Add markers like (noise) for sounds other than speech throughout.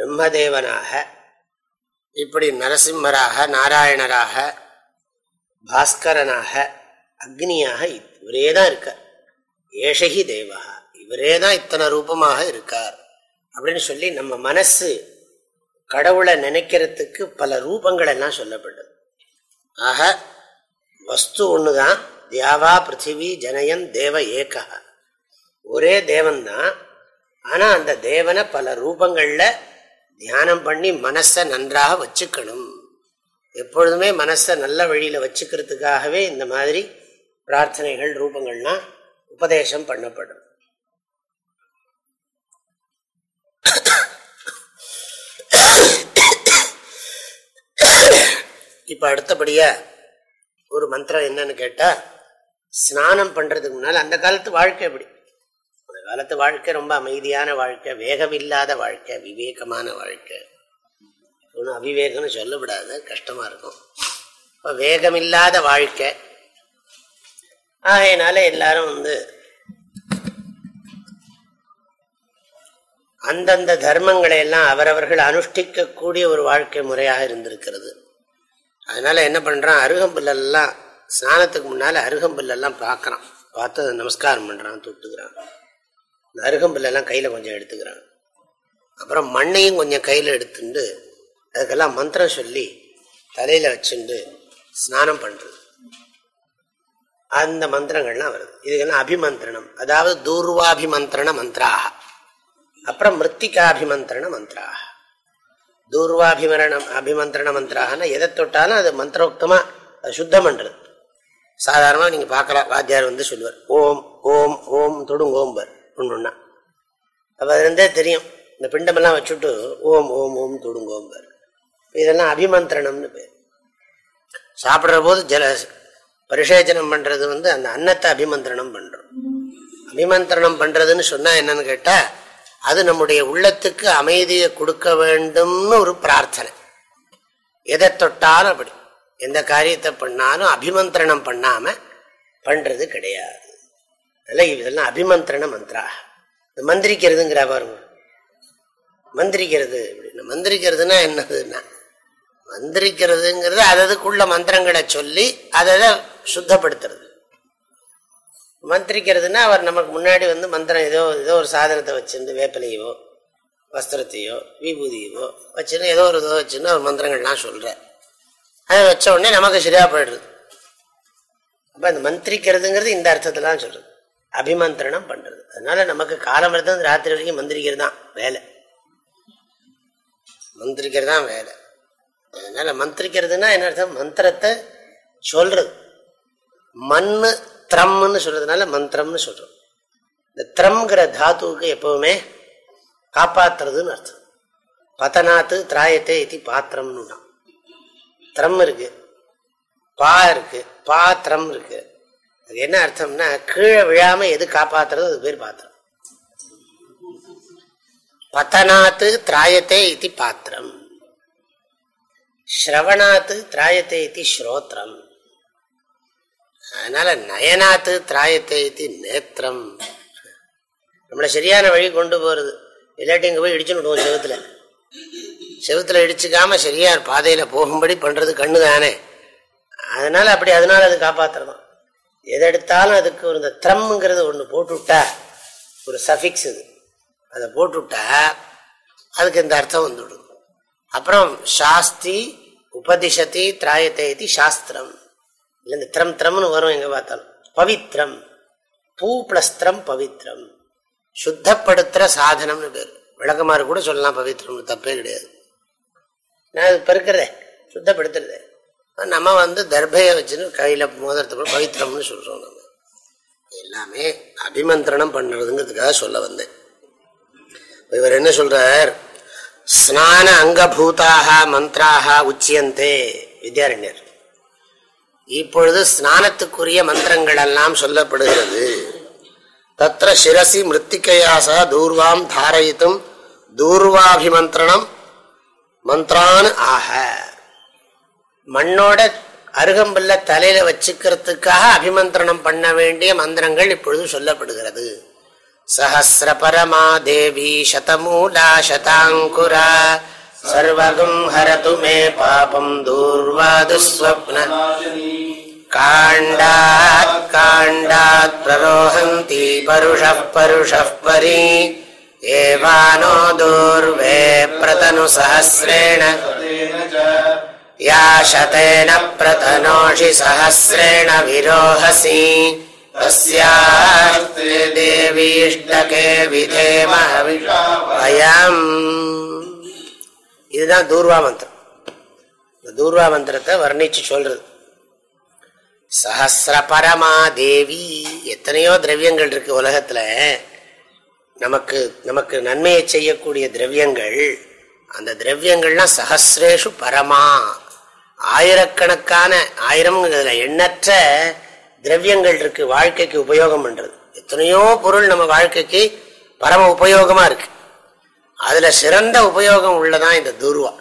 பிரம்மதேவனாக இப்படி நரசிம்மராக நாராயணராக பாஸ்கரனாக அக்னியாக இவரே தான் இருக்கார். ஏஷகி தேவா இவரே தான் இத்தனை ரூபமாக இருக்கார். அப்படின்னு சொல்லி நம்ம மனசு கடவுளை நினைக்கிறதுக்கு பல ரூபங்கள் எல்லாம் சொல்லப்பட்டது. ஆக வஸ்து ஒன்று தான் தியாவா பிருத்திவி ஜனயன் தேவ ஏகா. ஒரே தேவன் தான் அந்த தேவனை பல ரூபங்களில் தியானம் பண்ணி மனசை நன்றாக வச்சுக்கணும். எப்பொழுதுமே மனசை நல்ல வழியில் வச்சுக்கிறதுக்காகவே இந்த மாதிரி பிரார்த்தனைகள் ரூபங்கள்லாம் உபதேசம் பண்ணப்படும். இப்ப அடுத்தபடியாக ஒரு மந்திரம் என்னன்னு கேட்டா ஸ்நானம் பண்றதுக்கு முன்னால் அந்த காலத்து வாழ்க்கை எப்படி? காலத்து வாழ்க்கை ரொம்ப அமைதியான வாழ்க்கை வேகம் இல்லாத வாழ்க்கை விவேகமான வாழ்க்கை. ஒன்றும் அவிவேகம்னு சொல்லப்படாது கஷ்டமா இருக்கும். இப்போ வேகமில்லாத வாழ்க்கை. ஆகையினால எல்லாரும் வந்து அந்தந்த தர்மங்களை எல்லாம் அவரவர்கள் அனுஷ்டிக்கக்கூடிய ஒரு வாழ்க்கை முறையாக இருந்திருக்கிறது. அதனால என்ன பண்றான் அருகம்புல்லெல்லாம் ஸ்நானத்துக்கு முன்னால அருகம்புல்லெல்லாம் பார்க்குறான். பார்த்து நமஸ்காரம் பண்றான் தொட்டுக்கிறான். இந்த கையில் கையில கொஞ்சம் எடுத்துக்கிறாங்க. அப்புறம் மண்ணையும் கொஞ்சம் கையில எடுத்துட்டு அதுக்கெல்லாம் மந்திரம் சொல்லி தலையில வச்சுண்டு ஸ்நானம் பண்றது. அந்த மந்திரங்கள்லாம் வருது. இதுக்கெல்லாம் அபிமந்திரணம். அதாவது தூர்வாபிமந்திரண மந்திராக. அப்புறம் மிருத்திகாபிமந்திரண மந்திராக. தூர்வாபிமரணம் அபிமந்திரண மந்திராகனா எதை தொட்டாலும் அது மந்திரோக்தமா அது சுத்தம் பண்றது. சாதாரணமாக நீங்க பார்க்கலாம் வாத்தியார் வந்து சொல்லுவார் ஓம் ஓம் ஓம் தொடுங்கோம்பர். ஒன்றுன்னா அப்போ அதுலேருந்தே தெரியும். இந்த பிண்டமெல்லாம் வச்சுட்டு ஓம் ஓம் ஓம் தொடுங்கோம்பர். இதெல்லாம் அபிமந்திரணம்னு பேர். சாப்பிட்ற போது ஜல பரிசேச்சனம் பண்ணுறது வந்து அந்த அன்னத்தை அபிமந்திரணம் பண்ணுறோம் அபிமந்திரணம் பண்ணுறதுன்னு சொன்னால் என்னன்னு கேட்டால் அது நம்முடைய உள்ளத்துக்கு அமைதியை கொடுக்க வேண்டும்னு ஒரு பிரார்த்தனை. எதை தொட்டாலும் அப்படி. எந்த காரியத்தை பண்ணாலும் அபிமந்திரணம் பண்ணாமல் பண்ணுறது கிடையாது. அதெல்லாம் இதெல்லாம் அபிமந்திரண மந்திரா. இந்த மந்திரிக்கிறதுங்கிற பாருங்க. மந்திரிக்கிறது அப்படின்னா மந்திரிக்கிறதுனா என்னதுன்னா மந்திரிக்கிறதுங்கிறது அததுக்குள்ள மந்திரங்களை சொல்லி அதை சுத்தப்படுத்துறது. மந்திரிக்கிறதுனா அவர் நமக்கு முன்னாடி வந்து மந்திரம் ஏதோ ஏதோ ஒரு சாதனத்தை வச்சுருந்து வேப்பிலையோ வஸ்திரத்தையோ விபூதியவோ வச்சுன்னு ஏதோ ஒரு இதோ வச்சுன்னு அவர் மந்திரங்கள்லாம் சொல்கிறார் அதை வச்ச உடனே நமக்கு சரியா போயிடுறது அப்போ அந்த மந்திரிக்கிறதுங்கிறது இந்த அர்த்தத்தில் சொல்றது. அபிமந்திரணம் பண்றது. அதனால நமக்கு காலம் இருந்து ராத்திரி வரைக்கும் மந்திரிக்கிறது தான் வேலை. மந்திரிக்கிறது தான் வேலை. அதனால மந்திரிக்கிறதுனா என்ன அர்த்தம்? மந்திரத்தை சொல்றது. மண்ணு த்ரம்னு சொல்றதுனால மந்திரம்னு சொல்றோம். இந்த த்ரம்ங்கிற தாத்துவுக்கு எப்பவுமே காப்பாத்துறதுன்னு அர்த்தம். பதனாத்து திராயத்தை இது பாத்திரம்னு திரம் இருக்கு. பா இருக்கு. பாத்திரம் இருக்கு. அது என்ன அர்த்தம்னா கீழே விழாம எது காப்பாத்துறது அது பேர் பாத்திரம். பத்தனாத்து திராயத்தே இது பாத்திரம். ஸ்ரவணாத்து திராயத்தை இது ஸ்ரோத்திரம் அதனால நயனாத்து திராயத்தை இது நேத்திரம். நம்மளை சரியான வழி கொண்டு போறது. இல்லாட்டி இங்க போய் இடிச்சுன்னு விடுவோம் செவத்துல. செவத்துல இடிச்சுக்காம சரியா பாதையில போகும்படி பண்றது கண்ணு தானே அதனால அப்படி அதனால அது காப்பாத்துறதான் எதெடுத்தாலும் அதுக்கு ஒரு இந்த த்ரம்ங்கிறது ஒன்று போட்டுவிட்டா ஒரு சஃபிக்ஸ் இது. அதை போட்டுவிட்டா அதுக்கு இந்த அர்த்தம் வந்துவிடும். அப்புறம் சாஸ்தி உபதிஷதி திராயத்தை இது சாஸ்திரம். இல்லை இந்த த்ரம் த்ரம்னு வரும் எங்கே பார்த்தாலும். பவித்ரம். பூ பிளஸ் திரம் பவித்ரம். சுத்தப்படுத்துகிற சாதனம்னு பேர். விளக்கமாறு கூட சொல்லலாம் பவித்ரம்னு. தப்பே கிடையாது. நான் அது பெருக்கிறதே. சுத்தப்படுத்துறதே. நம்ம வந்து தர்பையை வச்சுன்னு கையில மோதிரத்தை பவித்திரம்னு சொல்றோம் நம்ம. எல்லாமே அபிமந்திரணம் பண்றதுங்கிறதுக்காக சொல்ல வந்தேன். இவர் என்ன சொல்றார்? ஸ்நான அங்கபூதாக மந்திராக உச்சியந்தே. வித்யாரண்யர் இப்பொழுது ஸ்நானத்துக்குரிய மந்திரங்கள் எல்லாம் சொல்லப்படுகிறது. தத்திர சிரசி மிருத்திகையாசா தூர்வாம் தாரயித்தும் தூர்வாபிமந்திரணம் மந்திரான் ஆக. மண்ணோட அருகம்புல்ல தலையில வச்சுக்கிறதுக்காக அபிமந்திரணம் பண்ண வேண்டிய மந்திரங்கள் இப்பொழுது சொல்லப்படுகிறது. சஹசிர பரமா தேவி சதமூலா சதாங்குரா சர்வகம் ஹரது மே பாபம் தூர்வாது காண்டாத் காண்டாத் பிரரோஹந்தி பருஷ பருஷ பரி ஏவானோ தூர்வே பிரதனு சஹசிரேண शतेन प्रतनोषि सहस्रेण विरोहसि तस्यास्ते देवीष्टके विधेम वयम् இதுதான் தூர்வா மந்திரம் இந்த தூர்வா மந்திரத்தை வர்ணிச்சு சொல்றது சஹசிர பரமா தேவி எத்தனையோ திரவியங்கள் இருக்கு உலகத்துல நமக்கு நமக்கு நன்மையை செய்யக்கூடிய திரவியங்கள் அந்த திரவியங்கள்லாம் சஹசிரேஷு பரமா ஆயிரக்கணக்கான ஆயிரம் எண்ணற்ற திரவியங்கள் இருக்கு வாழ்க்கைக்கு உபயோகம் பண்றது. எத்தனையோ பொருள் நம்ம வாழ்க்கைக்கு பரம உபயோகமா இருக்கு. அதுல சிறந்த உபயோகம் உள்ளதான் இந்த தூர்வா.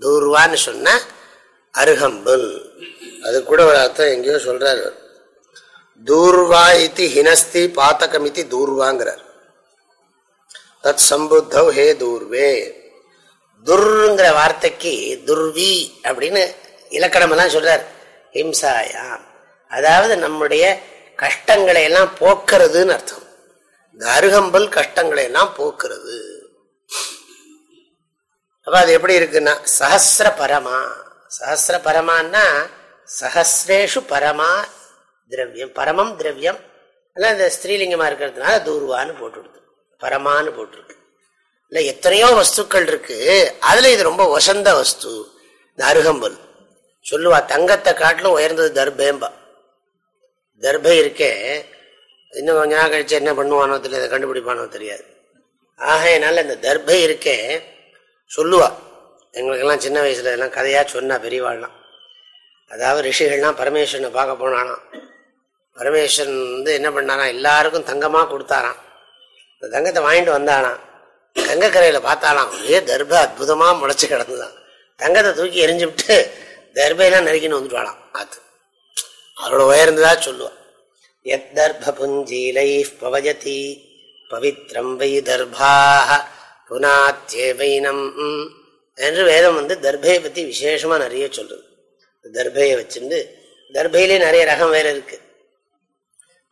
தூர்வான்னு சொன்ன அருகம்புல். அது கூட ஒரு அர்த்தம் எங்கேயோ சொல்றாரு. தூர்வா இது ஹினஸ்தி பாத்தகமிதி தூர்வாங்கிறார். தத் சம்புத்தவ் ஹே தூர்வே. துர்ங்கிற வார்த்தைக்கு துர்வி அப்படின்னு இலக்கணமெல்லாம் சொல்றார். ஹிம்சாயாம். அதாவது நம்முடைய கஷ்டங்களை எல்லாம் போக்குறதுன்னு அர்த்தம். இந்த அருகம்பல் கஷ்டங்களை எல்லாம் போக்குறது. அப்ப அது எப்படி இருக்குன்னா சஹசிர பரமா. சஹசிர பரமான்னா சஹசிரேஷு பரமா திரவியம். பரமம் திரவியம். அதான் இந்த ஸ்திரீலிங்கமா இருக்கிறதுனால தூர்வான்னு போட்டுடுது. பரமான்னு போட்டிருக்கு. இல்லை எத்தனையோ வஸ்துக்கள் இருக்கு. அதுல இது ரொம்ப வசந்த வஸ்து. இந்த அருகம்பல். சொல்லுவா தங்கத்தை காட்டிலும் உயர்ந்தது தர்பேம்பா. தர்பை இருக்கே இன்னும் கொஞ்ச நாள் கழிச்சு என்ன பண்ணுவானோ தெரியாது கண்டுபிடிப்பானோ தெரியாது. ஆகையினால இந்த தர்பை இருக்கே சொல்லுவா. எங்களுக்கெல்லாம் சின்ன வயசுல எல்லாம் கதையா சொன்னா பெரியவாள்லாம். அதாவது ரிஷிகள்லாம் பரமேஸ்வரனை பார்க்க போனானா பரமேஸ்வரன் வந்து என்ன பண்ணானா எல்லாருக்கும் தங்கமா கொடுத்தாராம். இந்த தங்கத்தை வாங்கிட்டு வந்தானா தங்கக்கரையில பார்த்தாலாம் ஒரே தர்ப அற்புதமா முளைச்சு கிடந்துதான் தங்கத்தை தூக்கி எரிஞ்சு விட்டு தர்பையெல்லாம் நறுக்கின்னு வந்துட்டாளாம் ஆத்து அவளோட உயர்ந்ததா சொல்லுவான் எத் தர்ப புஞ்சீலை பவஜதி பவித்ரம் வை தர்பாக புனாத்தியவைனம் என்று வேதம் வந்து தர்பையை பத்தி விசேஷமா நிறைய சொல்றது தர்பையை வச்சுட்டு தர்பையிலே நிறைய ரகம் வேற இருக்கு.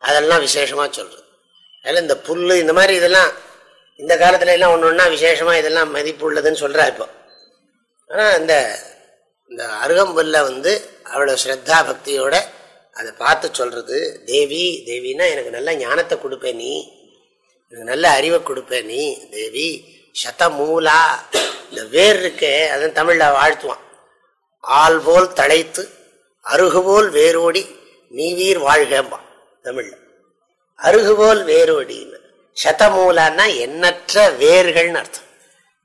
அதெல்லாம் விசேஷமா சொல்றது. அதில் இந்த புல்லு இந்த மாதிரி இதெல்லாம் இந்த காலத்துல எல்லாம் ஒன்று ஒன்றா விசேஷமா இதெல்லாம் மதிப்பு உள்ளதுன்னு சொல்றா இப்போ. ஆனால் இந்த இந்த அருகம்புல்ல வந்து அவ்வளோ ஸ்ரத்தா பக்தியோட அதை பார்த்து சொல்றது தேவி தேவின்னா எனக்கு நல்ல ஞானத்தை கொடுப்பேன் நீ எனக்கு நல்ல அறிவை கொடுப்பேன் நீ தேவி சதமூலா இந்த வேர் இருக்கே அதன் தமிழில் வாழ்த்துவான். ஆள் போல் தழைத்து அருகுபோல் வேரோடி நீவீர் வாழ்கம்பான் தமிழ்ல. அருகுபோல் வேரோடின்னு சதமூலான்னா எண்ணற்ற வேர்கள்னு அர்த்தம்.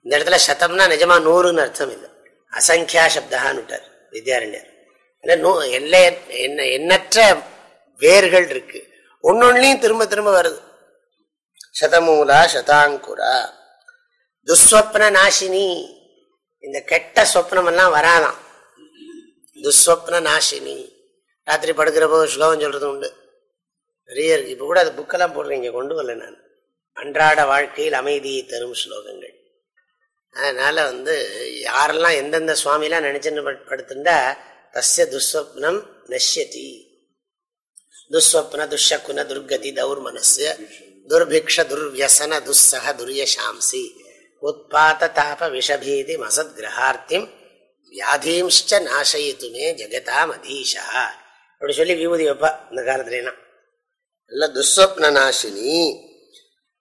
இந்த இடத்துல சதம்னா நிஜமா நூறுன்னு அர்த்தம் இல்லை அசங்கியா சப்தான்னு விட்டார் வித்யாரண்யர். எல்லை என்ன எண்ணற்ற வேர்கள் இருக்கு. ஒன்னொன்னையும் திரும்ப திரும்ப வருது. சதமூலா சதாங்குரா. துஸ்வப்ன நாசினி. இந்த கெட்ட சொப்னம் எல்லாம் வராதான் துஸ்வப்ன நாசினி. ராத்திரி படுக்கிற போது ஸ்லோகம் சொல்றது உண்டு. நிறைய இருக்கு இப்ப கூட அது புக்கெல்லாம் போடுறேன் கொண்டு வரல நான். அன்றாட வாழ்க்கையில் அமைதியை தரும் ஸ்லோகங்கள். அதனால வந்து யாரெல்லாம் எந்தெந்த சுவாமிலாம் நினைச்சுன்னு படுத்துட்டா தஸ்ய துஸ்வப்னம் நஷ்யதி. துஸ்வப்ன துஷக்குன துர்கதி தௌர் மனசு துர்பிக்ஷ துர்வியசன துஸ்ஸக துரியசாம்சி. உத்பாத தாப விஷபீதி மசத் கிரகார்த்திம் வியாதீம்ச்ச நாசயித்துமே ஜெகதாம் அதீஷா அப்படி சொல்லி விபூதி வைப்பா இந்த காலத்துலாம் நல்ல துஸ்வப்ன நாசினி.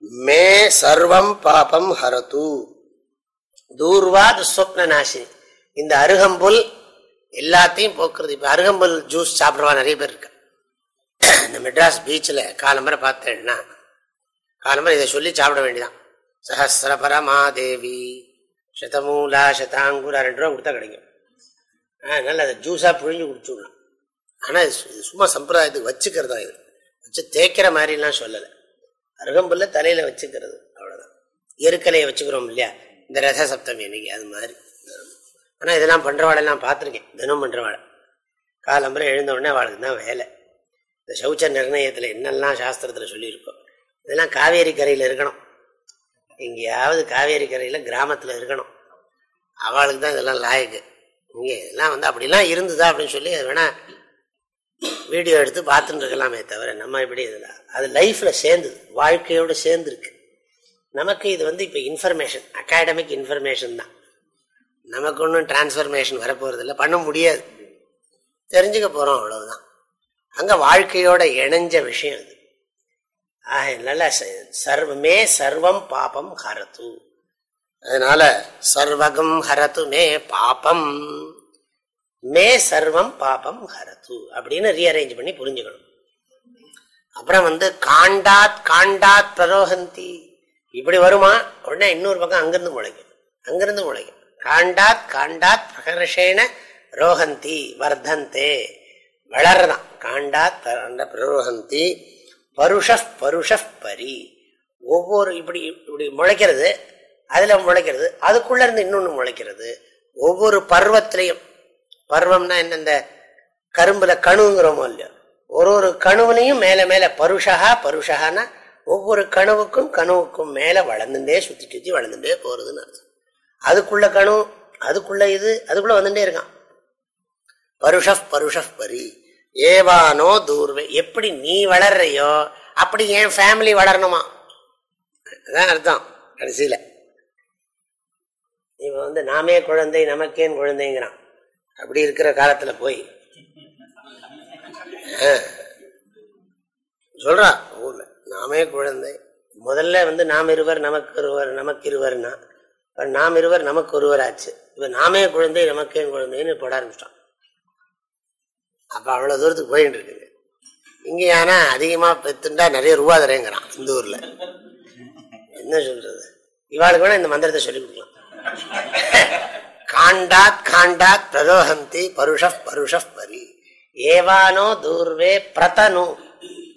மே சர்வம் பாபம் ஹரது தூர்வாத் துஸ்வப்ன நாசினி இந்த அருகம்புல் எல்லாத்தையும் போக்குறது. இப்போ அருகம்புல் ஜூஸ் சாப்பிடுவா நிறைய பேர் இருக்கு. இந்த மெட்ராஸ் பீச்சில் காலம்பரை பார்த்தேன்னா காலம்பரை இதை சொல்லி சாப்பிட வேண்டியதான் சஹசிர பரமாதேவி சதமூலா சதாங்குரா ரெண்டு ரூபா கொடுத்தா கிடைக்கும். அதனால அதை ஜூஸாக புழிஞ்சு குடிச்சுடலாம். ஆனால் இது சும்மா சம்பிரதாயத்துக்கு வச்சுக்கிறதா இது. வச்சு தேய்க்கிற மாதிரிலாம் சொல்லலை. அருகம்புல்ல தலையில வச்சுக்கிறது. அவ்வளோதான் எருக்கலையை வச்சுக்கிறோம் இல்லையா? இந்த ரத சப்தமி அன்னைக்கு அது மாதிரி. ஆனால் இதெல்லாம் பண்ணுறவாளெல்லாம் பார்த்துருக்கேன். தினம் பண்ணுறவாள் காலம்பரை எழுந்த உடனே அவளுக்கு தான் வேலை. இந்த சௌச்ச நிர்ணயத்தில் என்னெல்லாம் சாஸ்திரத்தில் சொல்லியிருக்கோம் இதெல்லாம் காவேரி கரையில் இருக்கணும். எங்கேயாவது காவேரி கரையில் கிராமத்தில் இருக்கணும். அவளுக்கு தான் இதெல்லாம் லாயக்கு. இங்கே இதெல்லாம் வந்து அப்படிலாம் இருந்ததா அப்படின்னு சொல்லி அது வேணா வீடியோ எடுத்து பார்த்துட்டு இருக்கலாமே தவிர நம்ம இப்படி இதில் அது லைஃப்பில் சேர்ந்துது வாழ்க்கையோடு சேர்ந்துருக்கு. நமக்கு இது வந்து இப்போ இன்ஃபர்மேஷன் அகாடமிக் இன்ஃபர்மேஷன் தான். நமக்கு ஒன்றும் டிரான்ஸ்ஃபர்மேஷன் வரப்போகிறது இல்லை பண்ண முடியாது. தெரிஞ்சுக்க போகிறோம் அவ்வளவுதான். அங்கே வாழ்க்கையோட இணைஞ்ச விஷயம் அது ஆக நல்ல சர்வமே சர்வம் பாபம் ஹரத்து. அதனால சர்வகம் ஹரத்து மே பாபம். மே சர்வம் பாபம் ஹரது அப்படின்னு ரீஅரேஞ்ச் பண்ணி புரிஞ்சுக்கணும். அப்புறம் வந்து காண்டாத் காண்டாத் பிரரோகந்தி. இப்படி வருமா? உடனே இன்னொரு பக்கம் அங்கிருந்து முளைக்கும். அங்கிருந்து முளைக்கும். காண்டாத் காண்டாத் பிரகர்ஷேன ரோஹந்தி வர்தந்தே. வளர்தான் காண்டாத் பிரரோகந்தி பருஷ பருஷ பரி. ஒவ்வொரு இப்படி இப்படி முளைக்கிறது அதுல முளைக்கிறது அதுக்குள்ள இருந்து இன்னொன்னு முளைக்கிறது. ஒவ்வொரு பருவத்திலையும் பருவம்னா என்ன இந்த கரும்புல கணுங்கிறோமோ இல்லையோ? ஒரு ஒரு கணுவுலையும் மேல மேல பருஷகா பருஷகானா ஒவ்வொரு கணுவுக்கும் கனவுக்கும் மேல வளர்ந்துட்டே சுத்தி சுத்தி வளர்ந்துட்டே போறதுன்னு அர்த்தம். அதுக்குள்ள கணு அதுக்குள்ள இது அதுக்குள்ள வந்துட்டே இருக்கான். பருஷ பருஷ பரி. ஏவானோ தூர்வே. எப்படி நீ வளர்றையோ அப்படி என் ஃபேமிலி வளரணுமா? அதான் அர்த்தம் கடைசியில. இவன் வந்து நாமே குழந்தை நமக்கேன் குழந்தைங்கிறான். அப்படி இருக்கிற காலத்துல போய். சொல்றான் ஊர்ல. நாமே குழந்தை. முதல்ல வந்து நாம் இருவர் நமக்கு ஒருவர் நமக்கு இருவர்னா நாம் இருவர் நமக்கு ஒருவர் ஆச்சு இப்ப நாமே குழந்தை நமக்கே குழந்தைன்னு போட ஆரம்பிச்சிட்டான் அப்ப அவ்வளவு தூரத்துக்கு போயிட்டு இருக்குங்க இங்க ஆனா அதிகமா பெத்துண்டா நிறைய ரூபா தரேங்கிறான் இந்த ஊர்ல. என்ன சொல்றது? இவாளுக்கு வேணா இந்த மந்திரத்தை சொல்லி கொடுக்கலாம். காண்டாத் காண்டாத் பிரதோஹந்தி பருஷ பருஷ பரி. ஏவானோ தூர்வே பிரதனு.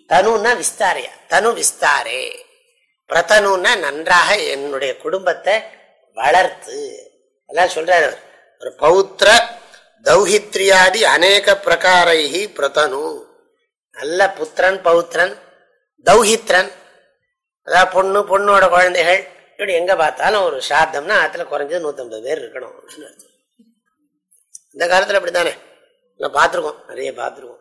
தனுன்னா விஸ்தாரியா. தனு விஸ்தாரே. பிரதனுன்னா நன்றாக என்னுடைய குடும்பத்தை வளர்த்து. எல்லாம் சொல்றாரு ஒரு பௌத்திர தௌஹித்ரியாதி அநேக பிரகாரைஹி பிரதனு. நல்ல புத்திரன் பௌத்திரன் தௌஹித்ரன். அதாவது பொண்ணு பொண்ணோட குழந்தைகள். இப்படி எங்க பார்த்தாலும் ஒரு சாத்தம்னா ஆத்துல குறைஞ்சது நூத்தம்பது பேர் இருக்கணும். இந்த காலத்துல அப்படித்தானே? நான் பார்த்துருக்கோம். நிறைய பார்த்துருக்கோம்.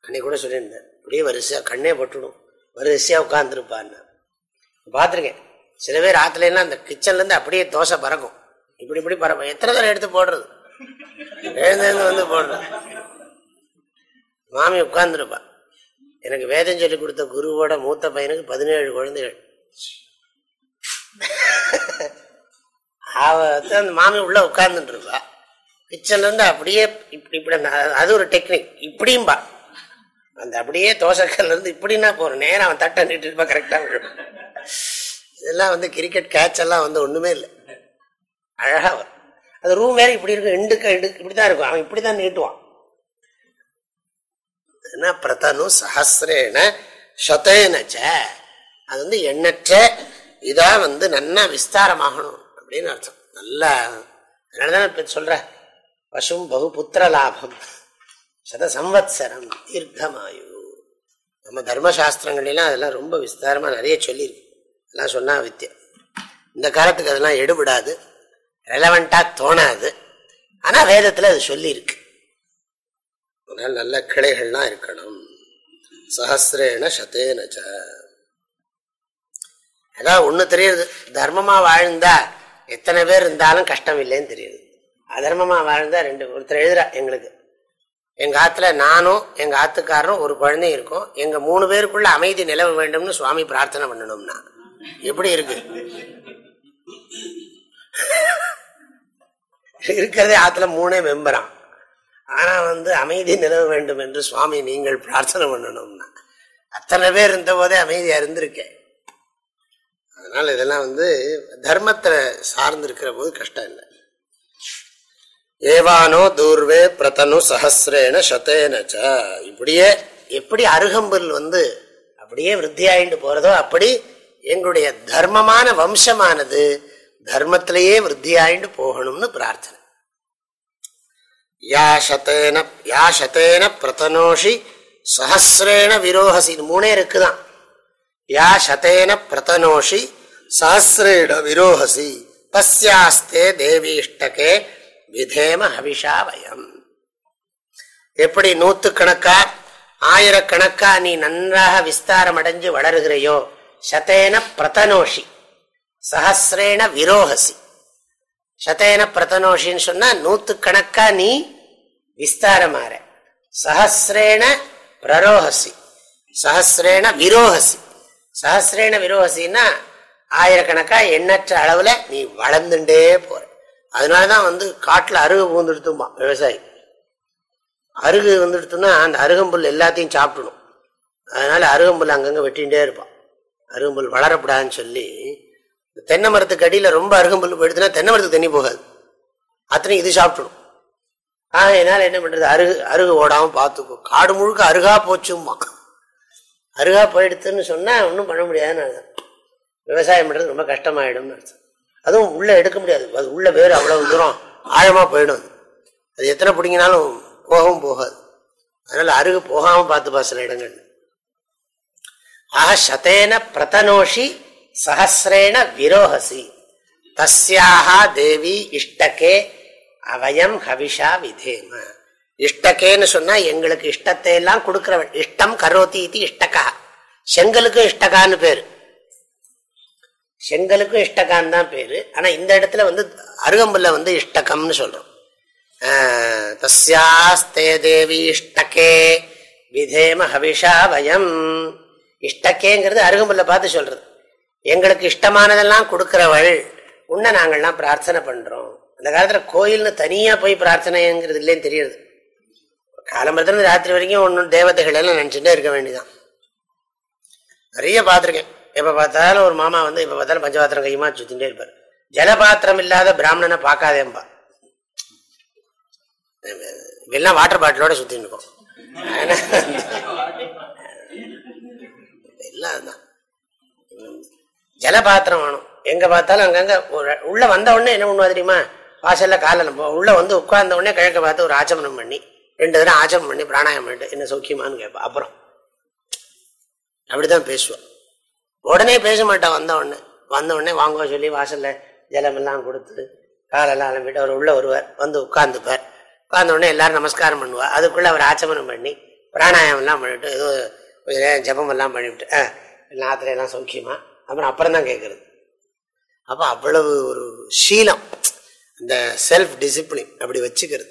அன்னைக்கு கூட சொல்லியிருந்தேன். அப்படியே வரிசையா கண்ணே பட்டுடும். வரிசையா உட்காந்துருப்பான்னு பார்த்துருக்கேன். சில பேர் ஆத்துல எல்லாம் அந்த கிச்சன்ல இருந்து அப்படியே தோசை பறக்கும். இப்படி இப்படி பறக்கும். எத்தனை தடவை எடுத்து போடுறது? எழுந்து வந்து போடுறது. மாமி உட்கார்ந்துருப்பா. எனக்கு வேதம் சொல்லி கொடுத்த குருவோட மூத்த பையனுக்கு பதினேழு குழந்தைகள். (laughs) அவ அந்த மாமி உள்ள உட்கார்ந்துட்டு இருப்பா கிச்சன்ல இருந்து அப்படியே இப்படி இப்படி அது ஒரு டெக்னிக் இப்படியும்பா. அந்த அப்படியே தோசைக்கல்ல இருந்து இப்படின்னா போகிறோம் நேரம் அவன் தட்டை நீட்டு இருப்பா கரெக்டா இதெல்லாம் வந்து கிரிக்கெட் கேட்ச் எல்லாம் வந்து ஒண்ணுமே இல்லை. அழகா வரும். அது ரூம் வேற இப்படி இருக்கும் இண்டுக்க இண்டு இப்படிதான் இருக்கும். அவன் இப்படிதான் நீட்டுவான். என்ன பிரதனு சஹசிரேன சதேனச்ச அது வந்து எண்ணற்ற இதா வந்து நன்னா விஸ்தாரமாகணும் அப்படின்னு அர்த்தம். நல்லா அதனாலதான் இப்ப சொல்ற பசும் பகு புத்திர லாபம் சத சம்வத்சரம் தீர்க்கமாயு. நம்ம தர்மசாஸ்திரங்கள்லாம் அதெல்லாம் ரொம்ப விஸ்தாரமா நிறைய சொல்லியிருக்கு அதெல்லாம் சொன்னா வித்தியம். இந்த காலத்துக்கு அதெல்லாம் எடுபடாது. ரெலவெண்டா தோணாது. ஆனா வேதத்துல அது சொல்லியிருக்கு அதனால நல்ல கிளைகள்லாம் இருக்கணும். சஹசிரேன சதேனச்ச அதான் ஒன்று தெரியுது. தர்மமாக வாழ்ந்தா எத்தனை பேர் இருந்தாலும் கஷ்டம் இல்லைன்னு தெரியுது. அதர்மமாக வாழ்ந்தா ரெண்டு ஒருத்தர் எழுதுறா எங்களுக்கு. எங்கள் ஆற்றுல நானும் எங்கள் ஆத்துக்காரரும் ஒரு குழந்தையும் இருக்கும். எங்கள் மூணு பேருக்குள்ள அமைதி நிலவ வேண்டும்னு சுவாமி பிரார்த்தனை பண்ணணும்னா. எப்படி இருக்கு? இருக்கிறதே ஆற்றுல மூணே மெம்பரான் ஆனால் வந்து அமைதி நிலவ வேண்டும் என்று சுவாமி நீங்கள் பிரார்த்தனை பண்ணணும்னா. அத்தனை பேர் இருந்த போதே அமைதியாக இருந்திருக்கேன். அதனால இதெல்லாம் வந்து தர்மத்துல சார்ந்து இருக்கிற போது கஷ்டம் இல்லை. ஏவானோ தூர்வே பிரதனு சஹசிரேன சதேனச்ச இப்படியே எப்படி அருகம்புல் வந்து அப்படியே விருத்தியாயிண்டு போறதோ அப்படி எங்களுடைய தர்மமான வம்சமானது தர்மத்திலேயே விருத்தியாயிண்டு போகணும்னு பிரார்த்தனை. யா சதேன யா சதேன பிரதனோஷி சஹசிரேன விரோகசி மூணே இருக்குதான். யா சதேன பிரதனோஷி சஹசிரேட விரோஹசி. தஸ்யாஸ்தே தேவீஷ்டகே விதேம ஹவிஷா வயம். எப்படி நூத்துக்கணக்கா ஆயிரக்கணக்கா நீ நன்றாக விஸ்தாரம் அடைஞ்சு வளர்கிறையோ சதேன பிரதனோஷி. சஹசிரேண விரோஹசி. சதேன பிரதனோஷின்னு சொன்னா நூத்துக்கணக்கா நீ விஸ்தாரமாற. சஹசிரேண பிரரோஹசி. சஹசிரேண விரோஹசி. சஹசிரேண விரோஹசின்னா ஆயிரக்கணக்கா எண்ணற்ற அளவுல நீ வளர்ந்துட்டே போற. அதனாலதான் வந்து காட்டுல அருகு பூந்துடுத்துமா விவசாயி. அருகு வந்துடுத்துன்னா அந்த அருகம்புல் எல்லாத்தையும் சாப்பிடணும். அதனால அருகம்புல் அங்கங்க வெட்டிகிட்டே இருப்பான். அருகம்புல் வளரப்படாதுன்னு சொல்லி தென்னை மரத்துக்கு அடியில் ரொம்ப அருகம்புல் போயிடுதுன்னா தென்னை மரத்துக்கு தண்ணி போகாது. அத்தனை இது சாப்பிடணும். ஆஹ் என்னால் என்ன பண்றது? அருகு அருகு ஓடாம பார்த்துக்கோ. காடு முழுக்க அருகா போச்சும்மா. அருகா போயிடுத்துன்னு சொன்னா ஒன்றும் பண்ண முடியாதுன்னு விவசாயம் பண்ணுறது ரொம்ப கஷ்டமாயிடும்னு அர்த்தம் அதுவும் உள்ளே எடுக்க முடியாது. அது உள்ள வேறு அவ்வளோ தூரம் ஆழமாக போயிடும் அது. எத்தனை பிடிங்கினாலும் போகவும் போகாது. அதனால் அருகு போகாம பார்த்துப்பா சில இடங்கள். ஆக சதேன பிரதனோஷி சஹசிரேண விரோஹசி. தஸ்யாக தேவி இஷ்டகே அவயம் ஹவிஷா விதேம. இஷ்டகேன்னு சொன்னால் எங்களுக்கு இஷ்டத்தை எல்லாம் கொடுக்குறவன். இஷ்டம் கரோத்தி இது இஷ்டகா. செங்கலுக்கு இஷ்டகான்னு பேர். செங்கலுக்கும் இஷ்டகம் தான் பேரு. ஆனா இந்த இடத்துல வந்து அருகம்புல்ல வந்து இஷ்டகம்னு சொல்றோம். தஸ்யாஸ்தே தேவி இஷ்டகே விதேம ஹவிஷா வயம். இஷ்டக்கேங்கிறது அருகம்புல்ல பார்த்து சொல்றது. எங்களுக்கு இஷ்டமானதெல்லாம் கொடுக்கிறவள் உன்னை நாங்கள்லாம் பிரார்த்தனை பண்றோம். அந்த காலத்துல கோயில்னு தனியா போய் பிரார்த்தனைங்கிறது இல்லைன்னு தெரியுது. காலம்பரத்துல ராத்திரி வரைக்கும் ஒன்றும் தேவதைகள் எல்லாம் நினைச்சுட்டே இருக்க வேண்டியதான் நிறைய பார்த்துருக்கேன். எப்ப பார்த்தாலும் ஒரு மாமா வந்து எப்ப பார்த்தாலும் பஞ்சபாத்திரம் கையுமா சுத்திட்டே இருப்பார். ஜலபாத்திரம் இல்லாத பிராமணனை பார்க்காதேம்பா. எல்லாம் வாட்டர் பாட்டிலோட சுத்தின்னு இருக்கோம். எல்லாம் அதுதான். ஜலபாத்திரம் வேணும். எங்க பார்த்தாலும் அங்கங்க உள்ள வந்த உடனே என்ன பண்ணுவா தெரியுமா? வாசல்ல காலில் உள்ள வந்து உட்கார்ந்த உடனே கிழக்க பார்த்து ஒரு ஆச்சமனம் பண்ணி ரெண்டு தினம் ஆச்சமம் பண்ணி பிராணாயம் பண்ணிட்டு என்ன சௌக்கியமானு கேட்பா. அப்புறம். அப்படிதான் பேசுவான் உடனே பேச மாட்டான் வந்த உடனே. வந்த உடனே வாங்க சொல்லி வாசல்ல ஜலமெல்லாம் கொடுத்து காலெல்லாம் அலம்பிட்டு அவர் உள்ள வருவார் வந்து உட்கார்ந்துப்பார். உட்கார்ந்த உடனே எல்லாரும் நமஸ்காரம் பண்ணுவார் அதுக்குள்ள அவர் ஆச்சமனம் பண்ணி பிராணாயம் எல்லாம் பண்ணிட்டு ஏதோ கொஞ்சம் நேரம் ஜபம் எல்லாம் பண்ணிவிட்டு எல்லாம் எல்லாம் சௌக்கியமா? அப்புறம் அப்புறம் தான் கேட்கறது அப்போ அவ்வளவு ஒரு சீலம் இந்த செல்ஃப் டிசிப்ளின் அப்படி வச்சுக்கிறது.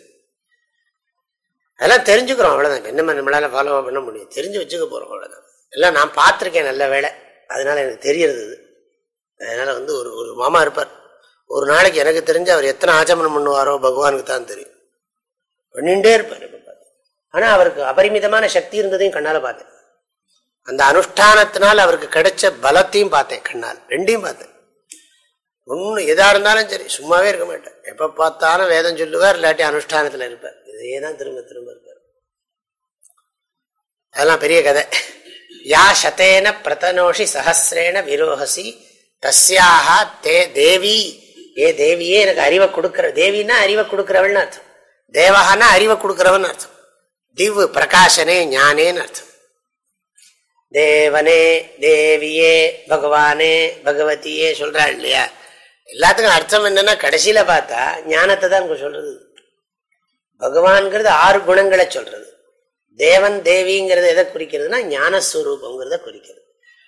அதெல்லாம் தெரிஞ்சுக்கிறோம் அவ்வளோதான் என்னமே நம்மளால ஃபாலோவாக பண்ண முடியும். தெரிஞ்சு வச்சுக்க போகிறோம் அவ்வளோதான் எல்லாம் நான் பார்த்துருக்கேன் நல்ல வேலை அதனால எனக்கு தெரியறது அதனால வந்து ஒரு ஒரு மாமா இருப்பார். ஒரு நாளைக்கு எனக்கு தெரிஞ்சு அவர் எத்தனை ஆச்சமனம் பண்ணுவாரோ பகவானுக்கு தான் தெரியும். பண்ணிகிட்டே இருப்பார் ஆனால் அவருக்கு அபரிமிதமான சக்தி இருந்ததையும் கண்ணால் பார்த்தேன். அந்த அனுஷ்டானத்தினால் அவருக்கு கிடைச்ச பலத்தையும் பார்த்தேன் கண்ணால். ரெண்டையும் பார்த்தேன். ஒன்று எதா இருந்தாலும் சரி சும்மாவே இருக்க மாட்டேன். எப்போ பார்த்தாலும் வேதம் சொல்லுவார் இல்லாட்டி அனுஷ்டானத்தில் இருப்பார். இதையே தான் திரும்ப திரும்ப இருப்பார். அதெல்லாம் பெரிய கதை. யா சதேன பிரதனோஷி சஹசிரேன விரோஹசி தஸ்யாக தே தேவி ஏ தேவியே எனக்கு அறிவை கொடுக்கிற தேவின்னா அறிவை கொடுக்கிறவள்னு அர்த்தம் தேவகானா அறிவை கொடுக்கிறவன் அர்த்தம் திவ் பிரகாசனே ஞானேன்னு அர்த்தம் தேவனே தேவியே பகவானே பகவதியே சொல்றாள் இல்லையா? எல்லாத்துக்கும் அர்த்தம் என்னன்னா கடைசியில பார்த்தா ஞானத்தை தான் சொல்றது. பகவான்கிறது ஆறு குணங்களை சொல்றது. தேவன் தேவிங்கிறது எதை குறிக்கிறதுனா ஞானஸ்வரூபங்கிறத குறிக்கிறது.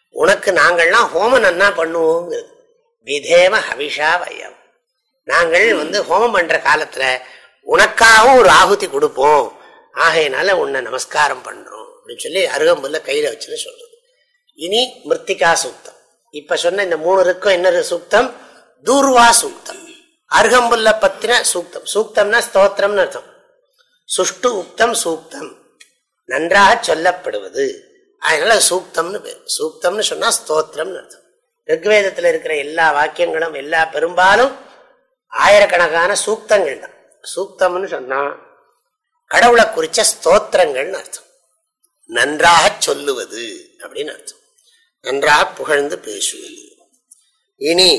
உனக்கு நாங்கள்லாம் ஹோமம் நன்னா பண்ணுவோங்கிறது. விதேவ ஹவிஷா வயம் நாங்கள் வந்து ஹோமம் பண்ற காலத்துல உனக்காகவும் ஒரு ஆகுதி கொடுப்போம். ஆகையினால உன்னை நமஸ்காரம் பண்றோம் அப்படின்னு சொல்லி அருகம்புல்ல கையில வச்சுன்னு சொல்றது. இனி மிருத்திகா சூக்தம். இப்ப சொன்ன இந்த மூணு இருக்கும் என்ன சூக்தம்? தூர்வா சூக்தம். அருகம்புல்ல பத்தின சூக்தம். சூக்தம்னா ஸ்தோத்திரம்னு அர்த்தம். சுஷ்டு உக்தம் சூக்தம். நன்றாக சொல்லப்படுவது. அதனால சூக்தம்னு பேர். சூக்தம்னு சொன்னா ஸ்தோத்திரம்னு அர்த்தம். ரிக்வேதத்தில் இருக்கிற எல்லா வாக்கியங்களும் எல்லா பெரும்பாலும் ஆயிரக்கணக்கான சூக்தங்கள் தான். சூக்தம்னு சொன்னா கடவுளை குறிச்ச ஸ்தோத்திரங்கள்னு அர்த்தம். நன்றாக சொல்லுவது அப்படின்னு அர்த்தம். நன்றாக புகழ்ந்து பேசுவது. இனி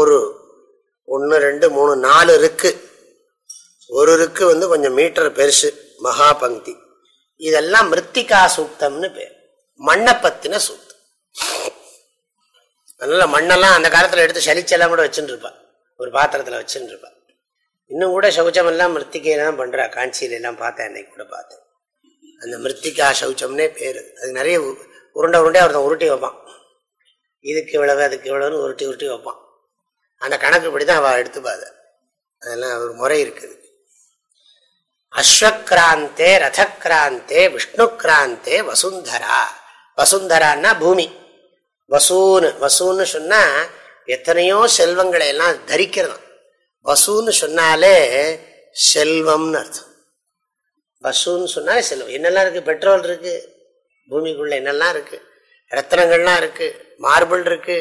ஒரு ஒன்று ரெண்டு மூணு நாலு இருக்குது ஒருவருக்கு வந்து கொஞ்சம் மீட்டர் பெருசு மகா பங்கி இதெல்லாம் மிருத்திகா சூக்தம்னு பேர். மண்ணை பத்தின சொத்து அதனால மண்ணெல்லாம் அந்த காலத்தில் எடுத்து சளிச்செல்லாம் கூட வச்சுட்டு இருப்பா ஒரு பாத்திரத்தில் வச்சுட்டு இருப்பா இன்னும் கூட சௌச்சம் எல்லாம் பண்ணுறா காஞ்சியில எல்லாம் பார்த்தேன் அன்னைக்கு கூட பார்த்தேன். அந்த மிருத்திகா சௌச்சம்னே பேர். அது நிறைய உ- உருண்டை உருண்டையா ஒருத்தன் உருட்டி வைப்பான். இதுக்கு இவ்வளவு அதுக்கு இவ்வளவுன்னு உருட்டி உருட்டி வைப்பான். அந்த கணக்குப்படி தான் அவள் எடுத்துப்பாது அதெல்லாம் ஒரு முறை இருக்குது. அஸ்வக்ராந்தே ரதக்ராந்தே விஷ்ணுக்ராந்தே வசுந்தரா. வசுந்தரான்னா பூமி. வசூன்னு வசூன்னு சொன்னா எத்தனையோ செல்வங்களை எல்லாம் தரிக்கிறதாம். வசூன்னு சொன்னாலே செல்வம்னு அர்த்தம். வசூன்னு சொன்னாலே செல்வம். என்னெல்லாம் இருக்கு? பெட்ரோல் இருக்கு. பூமிக்குள்ள என்னெல்லாம் இருக்கு? ரத்தனங்கள்லாம் இருக்கு. மார்பிள் இருக்கு.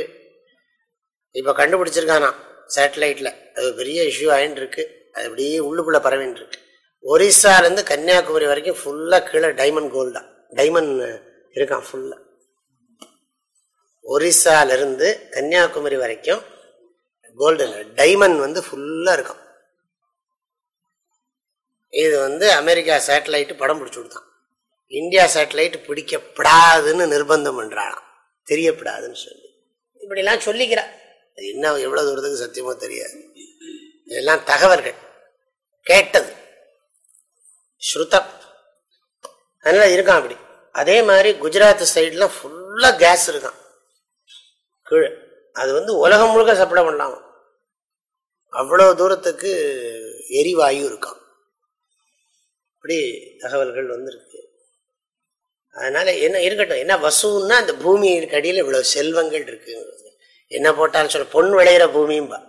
இப்ப கண்டுபிடிச்சிருக்கானா சேட்டலைட்ல. அது பெரிய இஷ்யூ ஆயின்னு இருக்கு அது அப்படியே உள்ளுக்குள்ள பரவின்னு இருக்கு ஒரிசால இருந்து கன்னியாகுமரி வரைக்கும் ஃபுல்லாக கீழே டைமண்ட் கோல்டா டைமண்ட் இருக்கான் ஃபுல்லாக ஒரிசால இருந்து கன்னியாகுமரி வரைக்கும் கோல்டு டைமண்ட் வந்து ஃபுல்லாக இருக்கும் இது வந்து அமெரிக்கா சேட்டலைட்டு படம் பிடிச்சி கொடுத்தான். இந்தியா சேட்டலைட் பிடிக்கப்படாதுன்னு நிர்பந்தம் பண்றாளாம். தெரியப்படாதுன்னு சொல்லி. இப்படிலாம் சொல்லிக்கிறா. அது என்ன எவ்வளோ தூரத்துக்கு சத்தியமோ தெரியாது. இதெல்லாம் தகவல்கள். கேட்டது. ஸ்ருதம் அதனால இருக்கான் அப்படி. அதே மாதிரி குஜராத் சைட்லாம் ஃபுல்லாக கேஸ் இருக்கான். கீழே. அது வந்து உலகம் முழுக்க சப்ளை பண்ணலாம். அவ்வளோ தூரத்துக்கு எரிவாயு இருக்கான். இப்படி தகவல்கள் வந்திருக்கு. அதனால என்ன இருக்கட்டும். என்ன வசூன்னா அந்த பூமிக்கு அடியில் இவ்வளோ செல்வங்கள் இருக்குங்கிறது என்ன போட்டாலும் சொல்ல பொன் விளையிற பூமியும்பா.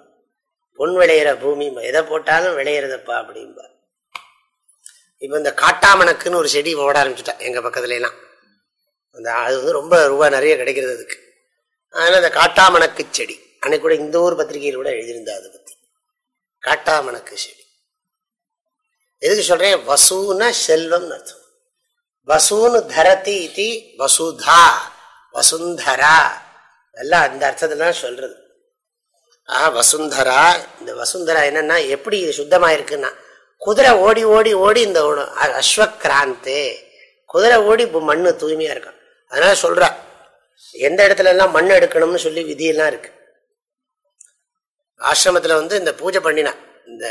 பொன் விளையிற பூமியும்பா. எதை போட்டாலும் விளையிறதப்பா அப்படிம்பா. இப்போ இந்த காட்டாமணக்குன்னு ஒரு செடி ஓட ஆரம்பிச்சுட்டா எங்கள் பக்கத்துல எல்லாம் அந்த அது வந்து ரொம்ப ரூபா நிறைய கிடைக்கிறது அதுக்கு. அதனால் அந்த காட்டாமணக்கு செடி அன்னைக்கு கூட இந்த ஊர் பத்திரிகையில் கூட எழுதியிருந்தா அதை பற்றி காட்டாமணக்கு செடி. எதுக்கு சொல்றேன்? வசூன செல்வம்னு அர்த்தம். வசூனு தரதி இது வசுதா வசுந்தரா. எல்லாம் அந்த அர்த்தத்துல தான் சொல்றது. ஆ வசுந்தரா இந்த வசுந்தரா என்னன்னா எப்படி இது சுத்தமா இருக்குன்னா குதிரை ஓடி ஓடி ஓடி இந்த அஸ்வக்ராந்து. குதிரை ஓடி இப்போ மண்ணு தூய்மையா இருக்கும் அதனால சொல்றா எந்த இடத்துல எல்லாம் மண் எடுக்கணும்னு சொல்லி விதியெல்லாம் இருக்கு. ஆசிரமத்துல வந்து இந்த பூஜை பண்ணினான் இந்த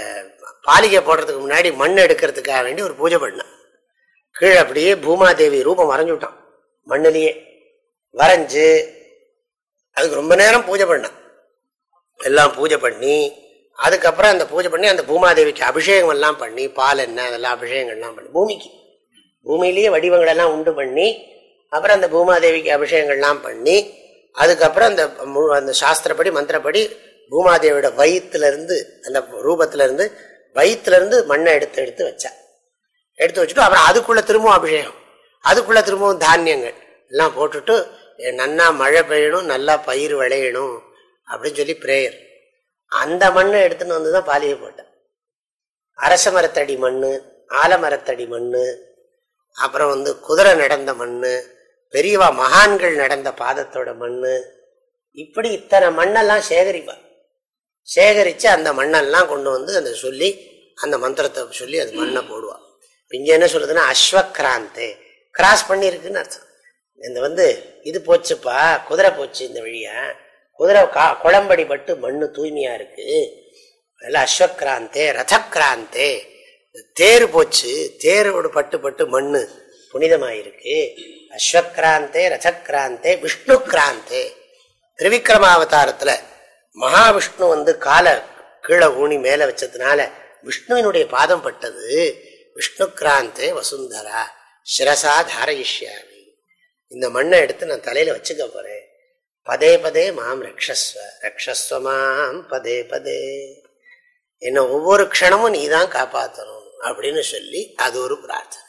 பாலிகை போடுறதுக்கு முன்னாடி மண் எடுக்கிறதுக்காக வேண்டி ஒரு பூஜை பண்ணான் கீழே அப்படியே பூமாதேவி ரூபம் வரைஞ்சு விட்டான் மண்ணிலேயே. வரைஞ்சு அதுக்கு ரொம்ப நேரம் பூஜை பண்ணான் எல்லாம் பூஜை பண்ணி அதுக்கப்புறம் அந்த பூஜை பண்ணி அந்த பூமாதேவிக்கு அபிஷேகம் எல்லாம் பண்ணி பால் என்ன அதெல்லாம் அபிஷேகங்கள்லாம் பண்ணி பூமிக்கு. பூமியிலேயே வடிவங்களெல்லாம் உண்டு பண்ணி அப்புறம் அந்த பூமாதேவிக்கு அபிஷேகங்கள்லாம் பண்ணி அதுக்கப்புறம் அந்த மு- அந்த சாஸ்திரப்படி மந்திரப்படி பூமாதேவியோட வயிற்றுலேருந்து அந்த ரூபத்திலேருந்து வயிற்றுலேருந்து மண்ணை எடுத்து எடுத்து வச்சா. எடுத்து வச்சுட்டு அப்புறம் அதுக்குள்ளே திரும்பவும் அபிஷேகம். அதுக்குள்ளே திரும்பவும் தானியங்கள் எல்லாம் போட்டுட்டு நல்லா நன்னா மழை பெய்யணும் நல்லா பயிர் விளையணும் அப்படின்னு சொல்லி பிரேயர் அந்த மண்ணை எடுத்துன்னு வந்து தான் பாலியை போட்டேன். அரச மரத்தடி மண் ஆலமரத்தடி மண் அப்புறம் வந்து குதிரை நடந்த மண் பெரியவா மகான்கள் நடந்த பாதத்தோட மண் இப்படி இத்தனை மண்ணெல்லாம் சேகரிப்பார் சேகரித்து அந்த மண்ணெல்லாம் கொண்டு வந்து அந்த சொல்லி அந்த மந்திரத்தை சொல்லி அது மண்ணை போடுவாள் இங்கே என்ன சொல்லுதுன்னா அஸ்வக்ராந்தே. கிராஸ் பண்ணியிருக்குன்னு அர்த்தம். இந்த வந்து இது போச்சுப்பா குதிரை போச்சு இந்த வழியை. குதிரை கா குழம்படி பட்டு மண்ணு தூய்மையா இருக்கு. அதெல்லாம் அஸ்வக்ராந்தே ரதக்ராந்தே. தேர் போச்சு. தேரோடு பட்டு பட்டு மண்ணு புனிதமாயிருக்கு. அஸ்வக்ராந்தே ரதக்ராந்தே விஷ்ணு கிராந்தே திரிவிக்ரமாவதாரத்துல மகாவிஷ்ணு வந்து காலை கீழே ஊனி மேலே வச்சதுனால விஷ்ணுவினுடைய பாதம் பட்டது. விஷ்ணு கிராந்தே வசுந்தரா சிரசா தாரயிஷ்யாமி. இந்த மண்ணை எடுத்து நான் தலையில் வச்சுக்க போகிறேன் பதே பதே மாம் ரக்ஷஸ்வ ரக்ஷஸ்வ மாம் பதே பதே. என்ன ஒவ்வொரு க்ஷணமும் நீ தான் காப்பாற்றணும் அப்படின்னு சொல்லி அது ஒரு பிரார்த்தனை.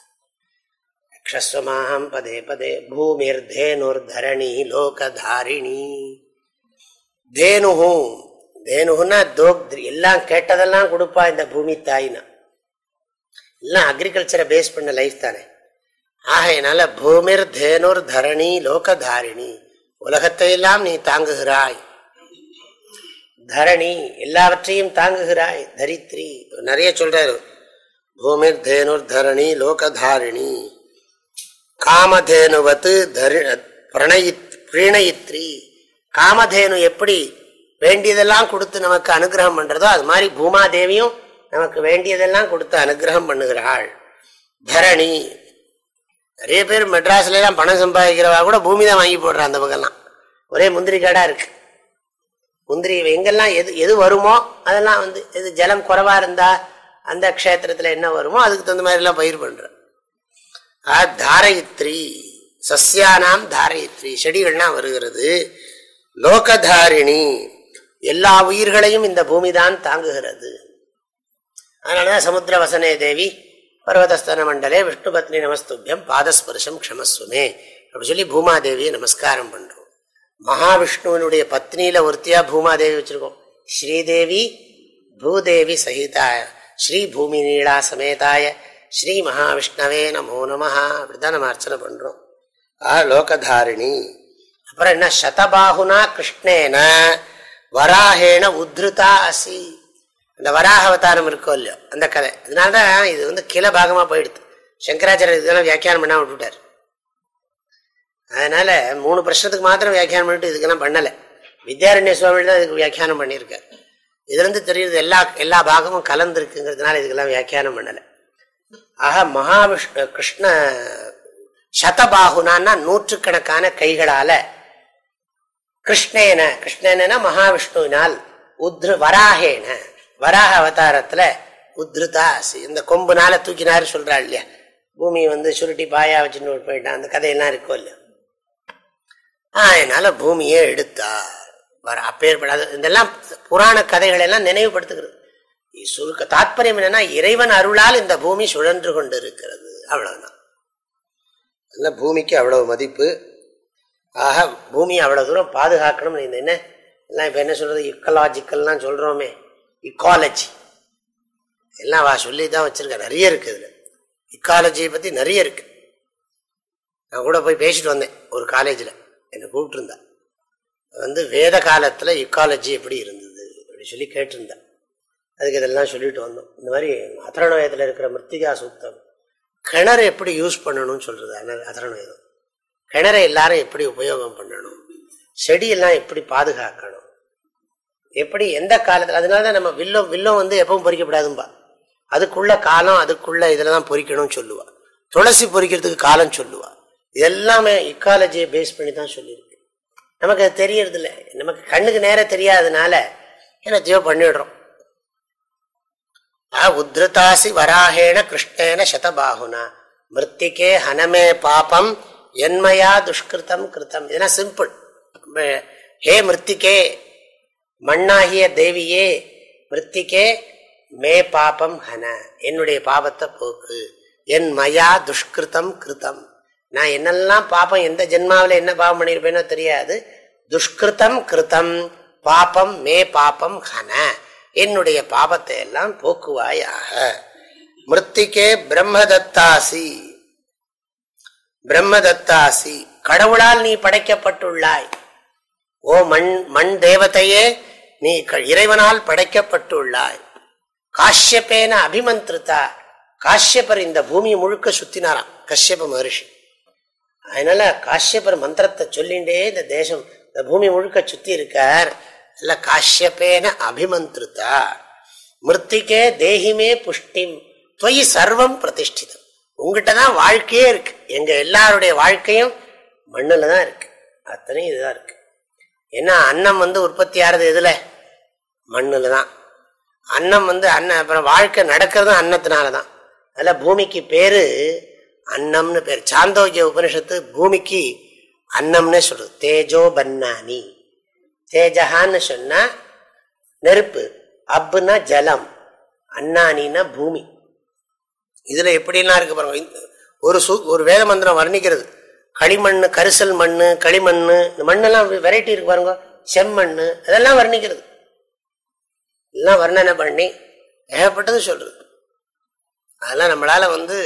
ரக்ஷஸ்வமாம் பதே பதே பூமிர் தேனுர் தரணி லோகதாரிணி. தேனுகும் தேனுகுன்னா தோக் எல்லாம் கேட்டதெல்லாம் கொடுப்பா இந்த பூமி தாயினா. எல்லாம் அக்ரிகல்ச்சரை பேஸ் பண்ண லைஃப் தானே. ஆகையினால பூமிர் தேனுர் தரணி லோகதாரிணி. உலகத்தை எல்லாம் நீ தாங்குகிறாய். தரணி எல்லாவற்றையும் தாங்குகிறாய். தரித்ரி நிறைய சொல்றாரு. பூமிர் தேனுர் தரணி லோகதாரிணி. காமதேனுவத்து பிரணயி பிரீணயித்ரி. காமதேனு எப்படி வேண்டியதெல்லாம் கொடுத்து நமக்கு அனுகிரகம் பண்றதோ அது மாதிரி பூமாதேவியும் நமக்கு வேண்டியதெல்லாம் கொடுத்து அனுகிரகம் பண்ணுகிறாள். தரணி. நிறைய பேர் மெட்ராஸ்ல எல்லாம் பணம் சம்பாதிக்கிறவா கூட பூமி தான் வாங்கி போடுற அந்த பக்கம்லாம். ஒரே முந்திரி காடா இருக்கு. முந்திரி எங்கெல்லாம் எது எது வருமோ அதெல்லாம் வந்து எது ஜலம் குறைவா இருந்தா அந்த க்ஷேத்திரத்துல என்ன வருமோ அதுக்கு தகுந்த மாதிரி எல்லாம் பயிர் பண்ற தாரயித்ரி. சஸ்யானாம் தாரயித்ரி. செடிகள்லாம் வருகிறது. லோகதாரிணி. எல்லா உயிர்களையும் இந்த பூமி தான் தாங்குகிறது. அதனாலதான் சமுத்திர வசனே தேவி பர்வதஸ்தன மண்டலே விஷ்ணு பத்னி நமஸ்துபியம் பாதஸ்பர்ஷம் க்ஷமஸ்வமே அப்படி சொல்லி பூமாதேவியை நமஸ்காரம் பண்ணுறோம் மகாவிஷ்ணுவனுடைய பத்னியில ஒருத்தியா பூமாதேவி வச்சிருக்கோம். ஸ்ரீதேவி பூதேவி சகிதாய ஸ்ரீ பூமி நீளா சமேதாய ஸ்ரீ மகாவிஷ்ணவே நமோ நமஹா அப்படிதான் நம்ம அர்ச்சனை பண்றோம். ஆ லோகதாரிணி. அப்புறம் என்ன? சதபாகுனா கிருஷ்ணேன வராகேன உத்ருதா அசி. அந்த வராக அவதாரம் இருக்கோ இல்லையோ அந்த கதை. அதனாலதான் இது வந்து கீழே பாகமா போயிடுது. சங்கராச்சாரியர் இதெல்லாம் வியாக்கியானம் பண்ணாம விட்டுட்டார் அதனால மூணு பிரச்சனத்துக்கு மாத்திரம் வியாக்கியானம் பண்ணிட்டு இதுக்கெல்லாம் பண்ணலை. வித்யாரண்ய சுவாமி தான் இதுக்கு வியாக்கியானம் பண்ணியிருக்கார். இதுல இருந்து தெரியுது எல்லா எல்லா பாகமும் கலந்துருக்குங்கிறதுனால இதுக்கெல்லாம் வியாக்கியானம் பண்ணலை. ஆக மகாவிஷ்ணு கிருஷ்ண சதபாகுனான்னா நூற்றுக்கணக்கான கைகளால கிருஷ்ணேன கிருஷ்ணேன மகாவிஷ்ணுவினால் உத்ரு வராகேன. வராக அவதாரத்தில் உத்ருதா இந்த கொம்புனால தூக்கினாரு சொல்கிறாள் இல்லையா? பூமி வந்து சுருட்டி பாயா வச்சுன்னு போயிட்டான் அந்த கதையெல்லாம் இருக்கும் இல்லையா? அதனால பூமியே எடுத்தார். வர அப்பேற்படாத இதெல்லாம் புராண கதைகள் எல்லாம் நினைவுபடுத்துகிறது. சுருக்க தாற்பயம் என்னன்னா இறைவன் அருளால் இந்த பூமி சுழன்று கொண்டு இருக்கிறது அவ்வளவுதான். அந்த பூமிக்கு அவ்வளவு மதிப்பு. ஆக பூமியை அவ்வளவு தூரம் பாதுகாக்கணும் என்ன? எல்லாம் இப்ப என்ன சொல்றது? இக்கலாஜிக்கல்லாம் சொல்றோமே. இக்காலஜி எல்லாம் வா சொல்லி தான் வச்சுருக்கேன் நிறைய இருக்கு இதில். இக்காலஜியை பற்றி நிறைய இருக்கு. நான் கூட போய் பேசிட்டு வந்தேன் ஒரு காலேஜில் என்னை கூப்பிட்டுருந்தா. வந்து வேத காலத்தில் இக்காலஜி எப்படி இருந்தது அப்படி சொல்லி கேட்டிருந்தேன் அதுக்கு இதெல்லாம் சொல்லிட்டு வந்தோம். இந்த மாதிரி அதரணவேதத்தில் இருக்கிற மிருத்திகா சூக்தம். கிணறு எப்படி யூஸ் பண்ணணும்னு சொல்றது அதரணவேதம் கிணறை எல்லாரும் எப்படி உபயோகம் பண்ணணும்? செடியெல்லாம் எப்படி பாதுகாக்கணும்? எப்படி எந்த காலத்தில்? அதனாலதான் நம்ம வில்லம் வில்லம் வந்து எப்பவும் பொறிக்கப்படாதும்பா. அதுக்குள்ள காலம் அதுக்குள்ள இதில் தான் பொறிக்கணும்னு சொல்லுவா. துளசி பொறிக்கிறதுக்கு காலம் சொல்லுவா. எல்லாமே இக்காலஜியை பேஸ் பண்ணி தான் சொல்லியிருக்கு. நமக்கு அது தெரியறது இல்லை நமக்கு கண்ணுக்கு நேரம் தெரியாததுனால என்னத்தையோ பண்ணிடுறோம். உத்ருதாசி வராகேன கிருஷ்ணேன சதபாகுனா. மிருத்திகே ஹனமே பாபம் என்மையா துஷ்கிருத்தம் கிருத்தம். இதெல்லாம் சிம்பிள் ஹே மிருத்திகே மண்ணாகிய தேவியே மிருத்திகே மே பாபம் ஹன. என்னுடைய பாபத்தை போக்கு. என் மயா துஷ்கிருத்தம் கிருத்தம். நான் என்னெல்லாம் பாப்பம் எந்த ஜென்மாவில என்ன பாவம் பண்ணியிருப்பேனோ தெரியாது. துஷ்கிருத்தம் கிருத்தம் பாப்பம் மே பாப்பம் ஹன. என்னுடைய பாபத்தை எல்லாம் போக்குவாயாக. மிருத்திகே பிரம்மதத்தாசி. பிரம்மதத்தாசி. கடவுளால் நீ படைக்கப்பட்டுள்ளாய். ஓ மண் மண் தேவதையே நீ இறைவனால் படைக்கப்பட்டுள்ளாய். காஷ்யப்பேன அபிமந்திருத்தா. காஷ்யப்பர் இந்த பூமி முழுக்க சுத்தினாராம் கஷ்யப மகர்ஷி. அதனால காஷ்யப்பர் மந்திரத்தை சொல்லிண்டே இந்த தேசம் இந்த பூமி முழுக்க சுத்தி இருக்கார். இல்ல காஷ்யப்பேன அபிமந்திருத்தா. மிருத்திகே தேகிமே புஷ்டிம். தொய் சர்வம் பிரதிஷ்டிதம். உங்ககிட்ட தான் வாழ்க்கையே இருக்கு. எங்க எல்லாருடைய வாழ்க்கையும் மண்ணில் தான் இருக்கு. அத்தனையும் இதுதான் இருக்கு. ஏன்னா அன்னம் வந்து உற்பத்தி ஆகிறது எதுல? மண்ணுல தான் அன்னம் வந்து அன்ன அப்புறம் வாழ்க்கை நடக்கிறதும் அன்னத்தினாலதான். அதில் பூமிக்கு பேரு அன்னம்னு பேர். சாந்தோக்கிய உபனிஷத்து பூமிக்கு அன்னம்னு சொல்றது தேஜோ பன்னானி. தேஜகான்னு சொன்னா நெருப்பு. அப்புனா ஜலம். அன்னானின்னா பூமி. இதுல எப்படிலாம் இருக்கு பாருங்க. ஒரு சு ஒரு வேத மந்திரம் வர்ணிக்கிறது. களிமண் கரிசல் மண்ணு களிமண் இந்த மண்ணெல்லாம் வெரைட்டி இருக்கு பாருங்க. செம்மண் அதெல்லாம் வர்ணிக்கிறது. எல்லாம் வர்ணனை பண்ணி ஏகப்பட்டது சொல்றது. அதெல்லாம் நம்மளால வந்து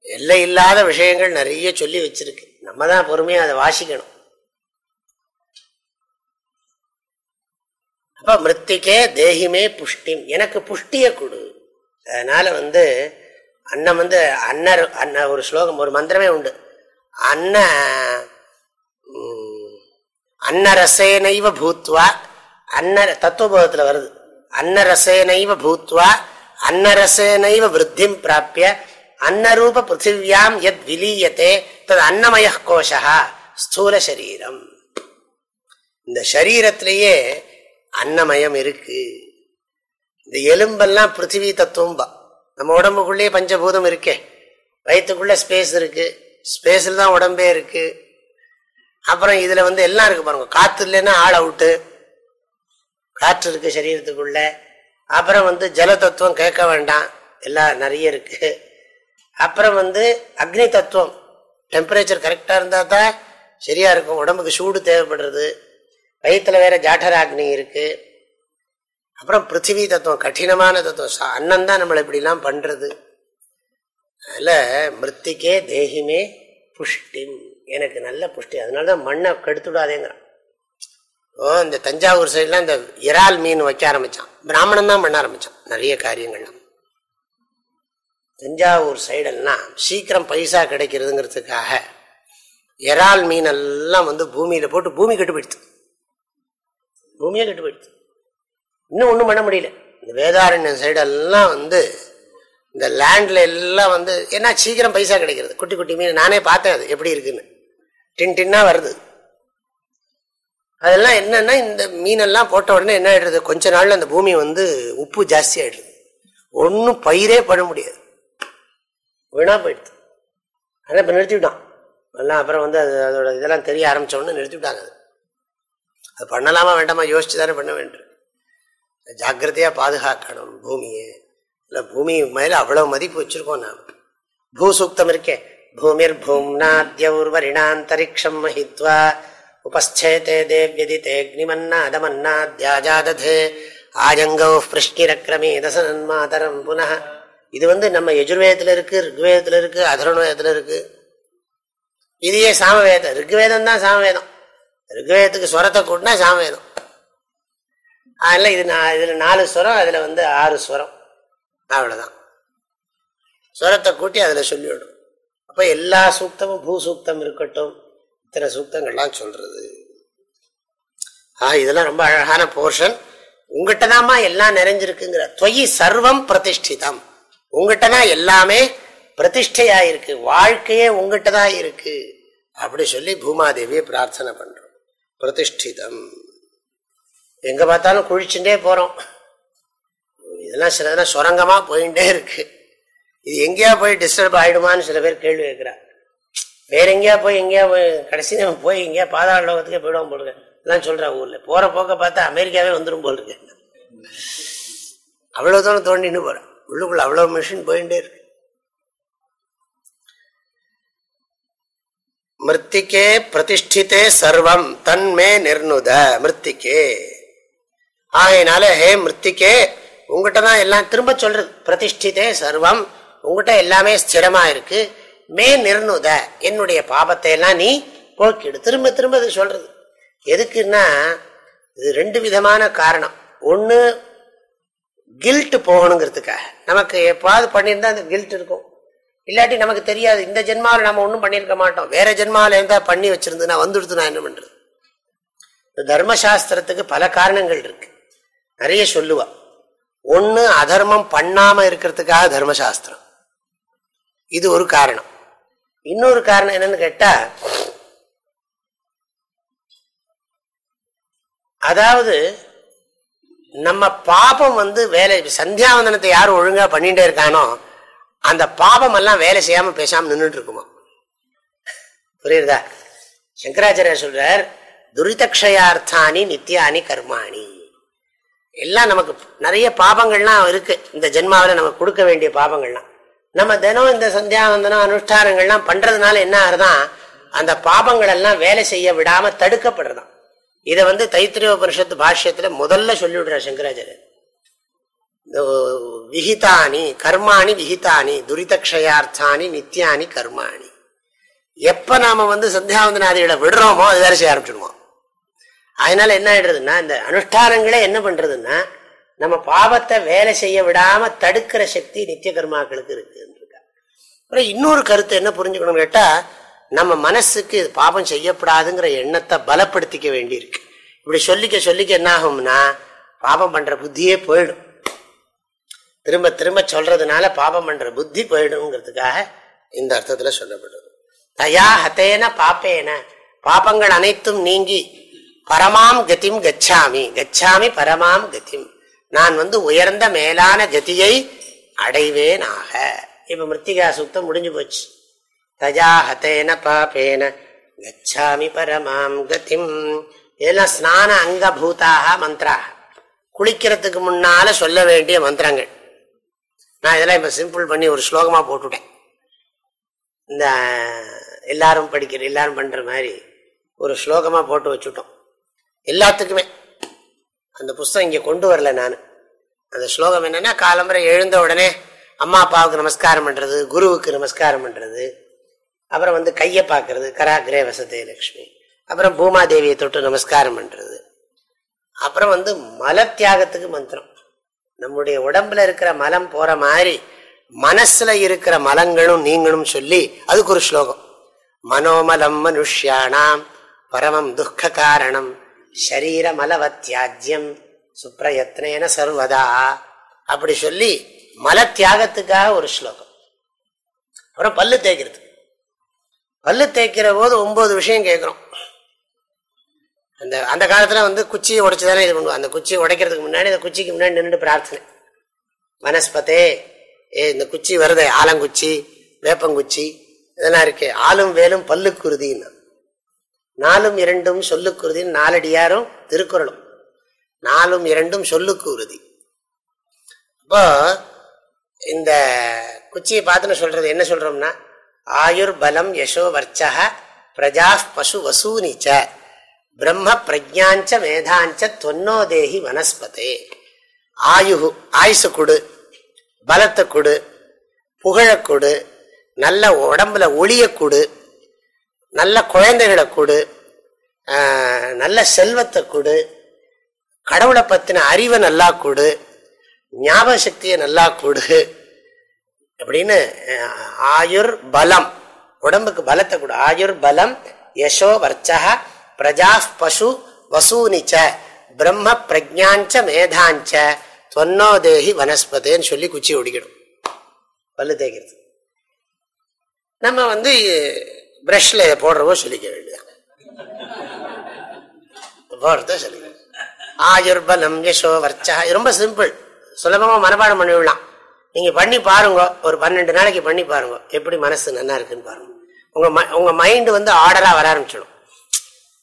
எல்லை இல்லாத விஷயங்கள் நிறைய சொல்லி வச்சிருக்கு. நம்ம தான் பொறுமையா அதை வாசிக்கணும். அப்ப மிருத்திக்கே தேகிமே புஷ்டிம். எனக்கு புஷ்டிய கொடு. அதனால வந்து அண்ணன் வந்து அன்னர் அன்ன ஒரு ஸ்லோகம் ஒரு மந்திரமே உண்டு. அன்ன அன்னரசேனைவ பூத்வா அன்ன தத்துவபோதத்தில் வருது. அன்னரசேனைவ பூத்வா அன்னரசேனைவ விருத்திம் பிராப்பிய அன்னரூப பிருத்திவியாம் எத் விலீயத்தே தது அன்னமய கோஷா ஸ்தூல சரீரம் இந்த சரீரத்திலேயே அன்னமயம் இருக்கு. இந்த எலும்பெல்லாம் பிருத்திவி தத்துவம்பா நம்ம உடம்புக்குள்ளேயே பஞ்சபூதம் இருக்கே. வயிற்றுக்குள்ளே ஸ்பேஸ் இருக்குது ஸ்பேஸில் தான் உடம்பே இருக்குது அப்புறம் இதில் வந்து எல்லாம் இருக்குது பாருங்க. காற்று இல்லைன்னா ஆள் அவுட்டு காற்று இருக்குது சரீரத்துக்குள்ள. அப்புறம் வந்து ஜல தத்துவம் கேட்க வேண்டாம். எல்லாம் நிறைய இருக்குது அப்புறம் வந்து அக்னி தத்துவம். டெம்பரேச்சர் கரெக்டாக இருந்தால் தான் சரியாக இருக்கும். உடம்புக்கு சூடு தேவைப்படுறது. வயிற்றுல வேற அக்னி இருக்குது அப்புறம் பிருத்திவி தத்துவம் கடினமான தத்துவம். அண்ணன் தான் நம்மளை இப்படிலாம் பண்றது. அதில் மிருத்திக்கே தேகிமே புஷ்டி எனக்கு நல்ல புஷ்டி. அதனால தான் மண்ணை கெடுத்துடாதேங்கிறான் ஓ இந்த தஞ்சாவூர் சைட்லாம் இந்த இறால் மீன் வைக்க ஆரம்பிச்சான். பிராமணன் தான் பண்ண ஆரம்பிச்சான். நிறைய காரியங்கள்லாம். தஞ்சாவூர் சைடெல்லாம் சீக்கிரம் பைசா கிடைக்கிறதுங்கிறதுக்காக இறால் மீன் எல்லாம் வந்து பூமியில போட்டு பூமி கெட்டு போயிடுது பூமியே கெட்டு போயிடுது இன்னும் ஒன்றும் பண்ண முடியல. இந்த வேதாரண்யம் சைடெல்லாம் வந்து இந்த லேண்டில் எல்லாம் வந்து ஏன்னா சீக்கிரம் பைசா கிடைக்கிறது. குட்டி குட்டி மீன் நானே பார்த்தேன் அது எப்படி இருக்குன்னு. டின் டின்னா வருது. அதெல்லாம் என்னன்னா இந்த மீனெல்லாம் போட்ட உடனே என்ன ஆயிடுறது கொஞ்ச நாள்ல அந்த பூமி வந்து உப்பு ஜாஸ்தி ஆயிடுது. ஒன்றும் பயிரே பண்ண முடியாது. வீணா போயிடுது. அதான் இப்போ நிறுத்திவிட்டான். எல்லாம் அப்புறம் வந்து அது அதோட இதெல்லாம் தெரிய ஆரம்பிச்ச நிறுத்திவிட்டாங்க அது. அது பண்ணலாமா வேண்டாமா யோசிச்சு தானே பண்ண வேண்டும் ஜாக்கிரதையா பாதுகாக்கணும் பூமியை. இல்லை பூமி மேலே அவ்வளோ மதிப்பு வச்சுருக்கோம் நாம். பூ சூக்தம் இருக்கே பூமிர் பூம்னாத்யௌர்வரிணாந்தரிக்ஷம் மஹித்வா உபஸ்தேதே தேவ்யதிதேக்னிமன்னாதமன்னாத்யாஜாததே ஆஜங்கௌ மாதரம் புனः. இது வந்து நம்ம யஜுர்வேதத்தில் இருக்கு ருக்வேதத்தில் இருக்கு அதர்வணவேதத்துல இருக்கு. இதையே சாமவேதம். ருக்வேதம் தான் சாமவேதம். ருக்வேதத்துக்கு ஸ்வரத்தை கூட்டினா சாமவேதம். அதில் இது நான் இதில் நாலு ஸ்வரம் அதில் வந்து ஆறு ஸ்வரம் அவ்வளோதான் ஸ்வரத்தை கூட்டி அதில் சொல்லிவிடும் அப்போ எல்லா சூக்தமும் பூ சூக்தம் இருக்கட்டும் இத்தனை சூக்தங்கள்லாம் சொல்கிறது ஆ இதெல்லாம் ரொம்ப அழகான போர்ஷன். உங்ககிட்ட தாம்மா எல்லாம் நிறைஞ்சிருக்குங்கிற தொயி சர்வம் பிரதிஷ்டிதம். உங்ககிட்ட தான் எல்லாமே பிரதிஷ்டையா இருக்கு வாழ்க்கையே உங்ககிட்ட தான் இருக்கு அப்படி சொல்லி பூமாதேவியை பிரார்த்தனை பண்றோம். பிரதிஷ்டிதம். எங்கே பார்த்தாலும் குழிச்சுட்டே போகிறோம் இதெல்லாம் சில இதெல்லாம் சுரங்கமாக போயிட்டே இருக்கு. இது எங்கேயா போய் டிஸ்டர்ப் ஆகிடுமான்னு சில பேர் கேள்வி கேட்குறா வேற எங்கேயா போய் எங்கேயா போய் கடைசி நம்ம போய் எங்கேயா பாதாள லோகத்துக்கே போயிடுவோம் போலுங்க எல்லாம் சொல்கிறா ஊரில். போகிற போக்க பார்த்தா அமெரிக்காவே வந்துடும் போல் இருக்கு. அவ்வளோ தூரம் தோண்டின்னு போகிறேன் உள்ளுக்குள்ள அவ்வளோ மிஷின் போயிட்டே இருக்கு. மிருத்திக்கே பிரதிஷ்டிதே சர்வம் தன்மே நிர்ணுத மிருத்திக்கே ஆகையினால ஹே மிருத்திக்கே உங்ககிட்ட தான் எல்லாம் திரும்ப சொல்றது. பிரதிஷ்டிதே சர்வம். உங்ககிட்ட எல்லாமே ஸ்திரமா இருக்கு. மே நிர்ணுத என்னுடைய பாபத்தை எல்லாம் நீ போக்கிடு. திரும்ப திரும்ப இது சொல்றது. எதுக்குன்னா இது ரெண்டு விதமான காரணம். ஒன்று கில்ட் போகணுங்கிறதுக்காக. நமக்கு எப்பாவது பண்ணியிருந்தா அந்த கில்ட் இருக்கும். இல்லாட்டி நமக்கு தெரியாது. இந்த ஜென்மாவில் நம்ம ஒன்றும் பண்ணியிருக்க மாட்டோம். வேற ஜென்மாவில் இருந்தா பண்ணி வச்சிருந்ததுன்னா வந்துடுத்து நான் என்ன பண்றது? இந்த தர்மசாஸ்திரத்துக்கு பல காரணங்கள் இருக்கு. நிறைய சொல்லுவா. ஒண்ணு அதர்மம் பண்ணாம இருக்கிறதுக்காக தர்மசாஸ்திரம். இது ஒரு காரணம். இன்னொரு காரணம் என்னன்னு கேட்டா அதாவது நம்ம பாபம் வந்து வேலை சந்தியாவந்தனத்தை யார் ஒழுங்கா பண்ணிட்டே இருக்கானோ அந்த பாபம் எல்லாம் வேலை செய்யாம பேசாம நின்றுட்டு இருக்குமா? புரியுதா? சங்கராச்சாரியர் சொல்றார் துரிதக்ஷயார்த்தானி நித்தியானி கர்மாணி. எல்லாம் நமக்கு நிறைய பாபங்கள்லாம் இருக்கு. இந்த ஜென்மாவில் நமக்கு கொடுக்க வேண்டிய பாபங்கள்லாம். நம்ம தினம் இந்த சந்தியாவந்தனம் அனுஷ்டானங்கள்லாம் பண்றதுனால என்ன ஆறுதான் அந்த பாபங்கள் எல்லாம் வேலை செய்ய விடாம தடுக்கப்படுறதான் இதை வந்து தைத்திரிய உபனிஷத்து பாஷ்யத்துல முதல்ல சொல்லிவிடுறார் சங்கராச்சாரியர். விகிதானி விஹிதானி கர்மாணி விஹிதானி துரிதக்ஷயார்த்தானி நித்தியானி கர்மாணி. எப்ப நாம வந்து சந்தியாவந்தனாதிகளை விடுறோமோ அது வேலை செய்ய ஆரம்பிச்சிடுவோம். அதனால என்ன ஆயிடுறதுன்னா இந்த அனுஷ்டானங்களே என்ன பண்றதுன்னா நம்ம பாவத்தை வேலை செய்ய விடாம தடுக்கிற சக்தி நித்திய கர்மாக்களுக்கு இருக்குன்னு அப்புறம் இன்னொரு கருத்து என்ன புரிஞ்சுக்கணும்னு கேட்டா நம்ம மனசுக்கு இது பாபம் செய்யப்படாதுங்கிற எண்ணத்தை பலப்படுத்திக்க வேண்டியிருக்கு. இப்படி சொல்லிக்க சொல்லிக்க என்ன ஆகும்னா பாபம் பண்ற புத்தியே போயிடும். திரும்ப திரும்ப சொல்றதுனால பாபம் பண்ற புத்தி போயிடுங்கிறதுக்காக இந்த அர்த்தத்துல சொல்லப்படுது. தயா ஹத்தேன பாப்பேன. பாபங்கள் அனைத்தும் நீங்கி பரமாம் கதிம் கச்சாமி. கச்சாமி பரமாம் கதிம். நான் வந்து உயர்ந்த மேலான கதியை அடைவேனாக. இப்ப மிருத்திகா சுத்தம் முடிஞ்சு போச்சு. தஜாஹத்தேன பாபேன. கச்சாமி பரமாம் கதிம். இதெல்லாம் ஸ்நான அங்கபூதாக மந்திராக. குளிக்கிறதுக்கு முன்னால சொல்ல வேண்டிய மந்திரங்கள். நான் இதெல்லாம் இப்ப சிம்பிள் பண்ணி ஒரு ஸ்லோகமா போட்டுட்டேன். இந்த எல்லாரும் படிக்கிற எல்லாரும் பண்ற மாதிரி ஒரு ஸ்லோகமா போட்டு வச்சுட்டோம். எல்லாத்துக்குமே. அந்த புஸ்தகம் இங்கே கொண்டு வரல நான். அந்த ஸ்லோகம் என்னன்னா காலம்பரை எழுந்த உடனே அம்மா அப்பாவுக்கு நமஸ்காரம் பண்ணுறது குருவுக்கு நமஸ்காரம் பண்ணுறது அப்புறம் வந்து கையை பார்க்கறது கராகிரே வசதே லக்ஷ்மி. அப்புறம் பூமாதேவியை தொட்டு நமஸ்காரம் பண்ணுறது அப்புறம் வந்து மல தியாகத்துக்கு மந்திரம். நம்முடைய உடம்புல இருக்கிற மலம் போகிற மாதிரி மனசில் இருக்கிற மலங்களும் நீங்களும் சொல்லி அதுக்கு ஒரு ஸ்லோகம். மனோமலம் மனுஷ்யானாம் பரமம் துக்க காரணம் ஷரீரமலவத்தியாஜ்யம். சுப்ரயத்னேன சர்வதா. அப்படி சொல்லி மல தியாகத்துக்காக ஒரு ஸ்லோகம். அப்புறம் பல்லு தேய்க்கிறது. பல்லு தேய்க்கிற போது ஒன்பது விஷயம் கேட்கிறோம். அந்த அந்த காலத்துல வந்து குச்சியை உடைச்சு தானே இது பண்ணுவோம் அந்த குச்சியை உடைக்கிறதுக்கு முன்னாடி அந்த குச்சிக்கு முன்னாடி நின்றுட்டு பிரார்த்தனை. வனஸ்பதே ஏ இந்த குச்சி வருதே ஆலங்குச்சி வேப்பங்குச்சி இதெல்லாம் இருக்கு. ஆளும் வேலும் பல்லுக்குருதின்னு. நாலும் இரண்டும் சொல்லுக்குருதின்னு நாலடியாரும் திருக்குறளும். நாலும் இரண்டும் சொல்லுக்கு உறுதி அப்போ இந்த குச்சியை பார்த்துன்னு சொல்றது என்ன சொல்றோம்னா ஆயுர் பலம் யசோ வர்ச்சக பிரஜா பசு வசூனிச்ச பிரம்ம பிரஜாஞ்ச மேதாஞ்ச தொன்னோதேகி வனஸ்பதே. ஆயு ஆயுசு கொடு பலத்தை கொடு புகழ கொடு நல்ல உடம்புல ஒளிய கொடு நல்ல குழந்தைகளை கொடு நல்ல செல்வத்தை கொடு கடவுளை பற்றின அறிவை நல்லா கொடு ஞாபக சக்தியை நல்லா கொடு அப்படின்னு ஆயுர் பலம் உடம்புக்கு பலத்தை கொடு. ஆயுர் பலம் யசோ வர்ச்சக பிரஜா பசு வசூனிச்ச பிரம்ம பிரஜாஞ்ச மேதாஞ்ச தொன்னோதேகி வனஸ்பதேன்னு சொல்லி குச்சி ஒடிக்கணும். பல்லு தேய்க்கிறது. நம்ம வந்து பிரஷ்ல போடுறவோ சொல்லிக்க வேண்டியதான் போடுறத சொல்லிக்க ஆயுர்பலம் யசோ வர்ச்சா. ரொம்ப சிம்பிள் சுலபமா மனப்பாடம் பண்ணிவிடலாம் நீங்க பண்ணி பாருங்க. ஒரு பன்னெண்டு நாளைக்கு பண்ணி பாருங்க. எப்படி மனசு நல்லா இருக்குன்னு பாருங்க. உங்க ம- உங்க மைண்டு வந்து ஆர்டரா வர ஆரம்பிச்சிடும்.